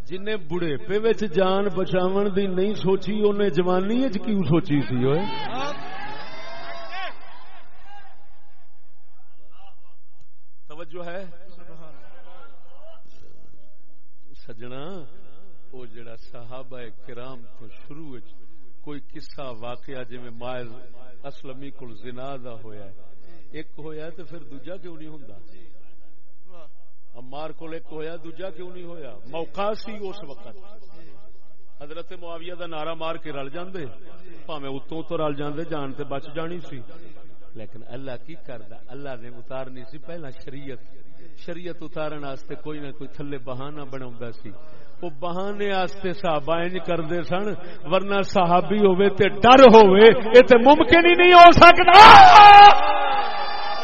جن بڑھےپے وچ جان بچاون دی نہیں سوچی، اونے جوانی وچ کیوں سوچی سی اوئے؟ ہم توجہ ہے؟ سجنا، او جڑا صحابہ کرام تو شروع وچ کوئی قصہ واقعہ جویں مائز اسلمی کول زنا دا ہویا ہے، ایک ہویا ہے تے پھر دوجا کیوں نہیں ہوندا؟ واہ عمار کول ایک ہویا، دوجا کیوں نہیں ہویا؟ موقع سی اس وقت۔ حضرت معاویہ دا نعرہ مار کے رل جاندے۔ پاویں اتوں تو رل جاندے، جان تے بچ جانی سی۔ لیکن اللہ کی کردا، اللہ نے اتارنی سی پہلا شریعت۔ شریعت اتارن واسطے کوئی نہ کوئی تھلے بہانہ بناوندا سی۔ وہ بہانے واسطے صحابہ انج کردے سن، ورنہ صحابی ہوے تے ڈر ہوے اے تے ممکن ہی نہیں ہو سکدا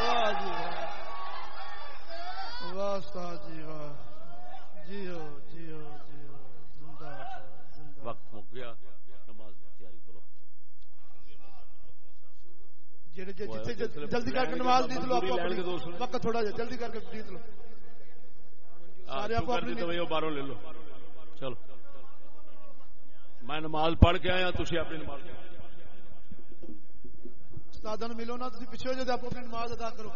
واہ جی واہ واہ استاد جی واہ۔ جیو جیو جیو زندہ زندہ وقت مک گیا نماز کی تیاری کرو۔ جڑے جتھے جلدی کر کے نماز دیت لو سن۔ وقت تھوڑا جا جلدی کر کے دیت لو۔ سارے آپ اپنی تو وہ باہروں لے لو۔ چلو۔ میں نماز پڑھ کے آیا تھی اپنی نماز۔ استاداں ملو نا تسی پیچھے ہو جاتے آپ اپنی نماز ادا کرو۔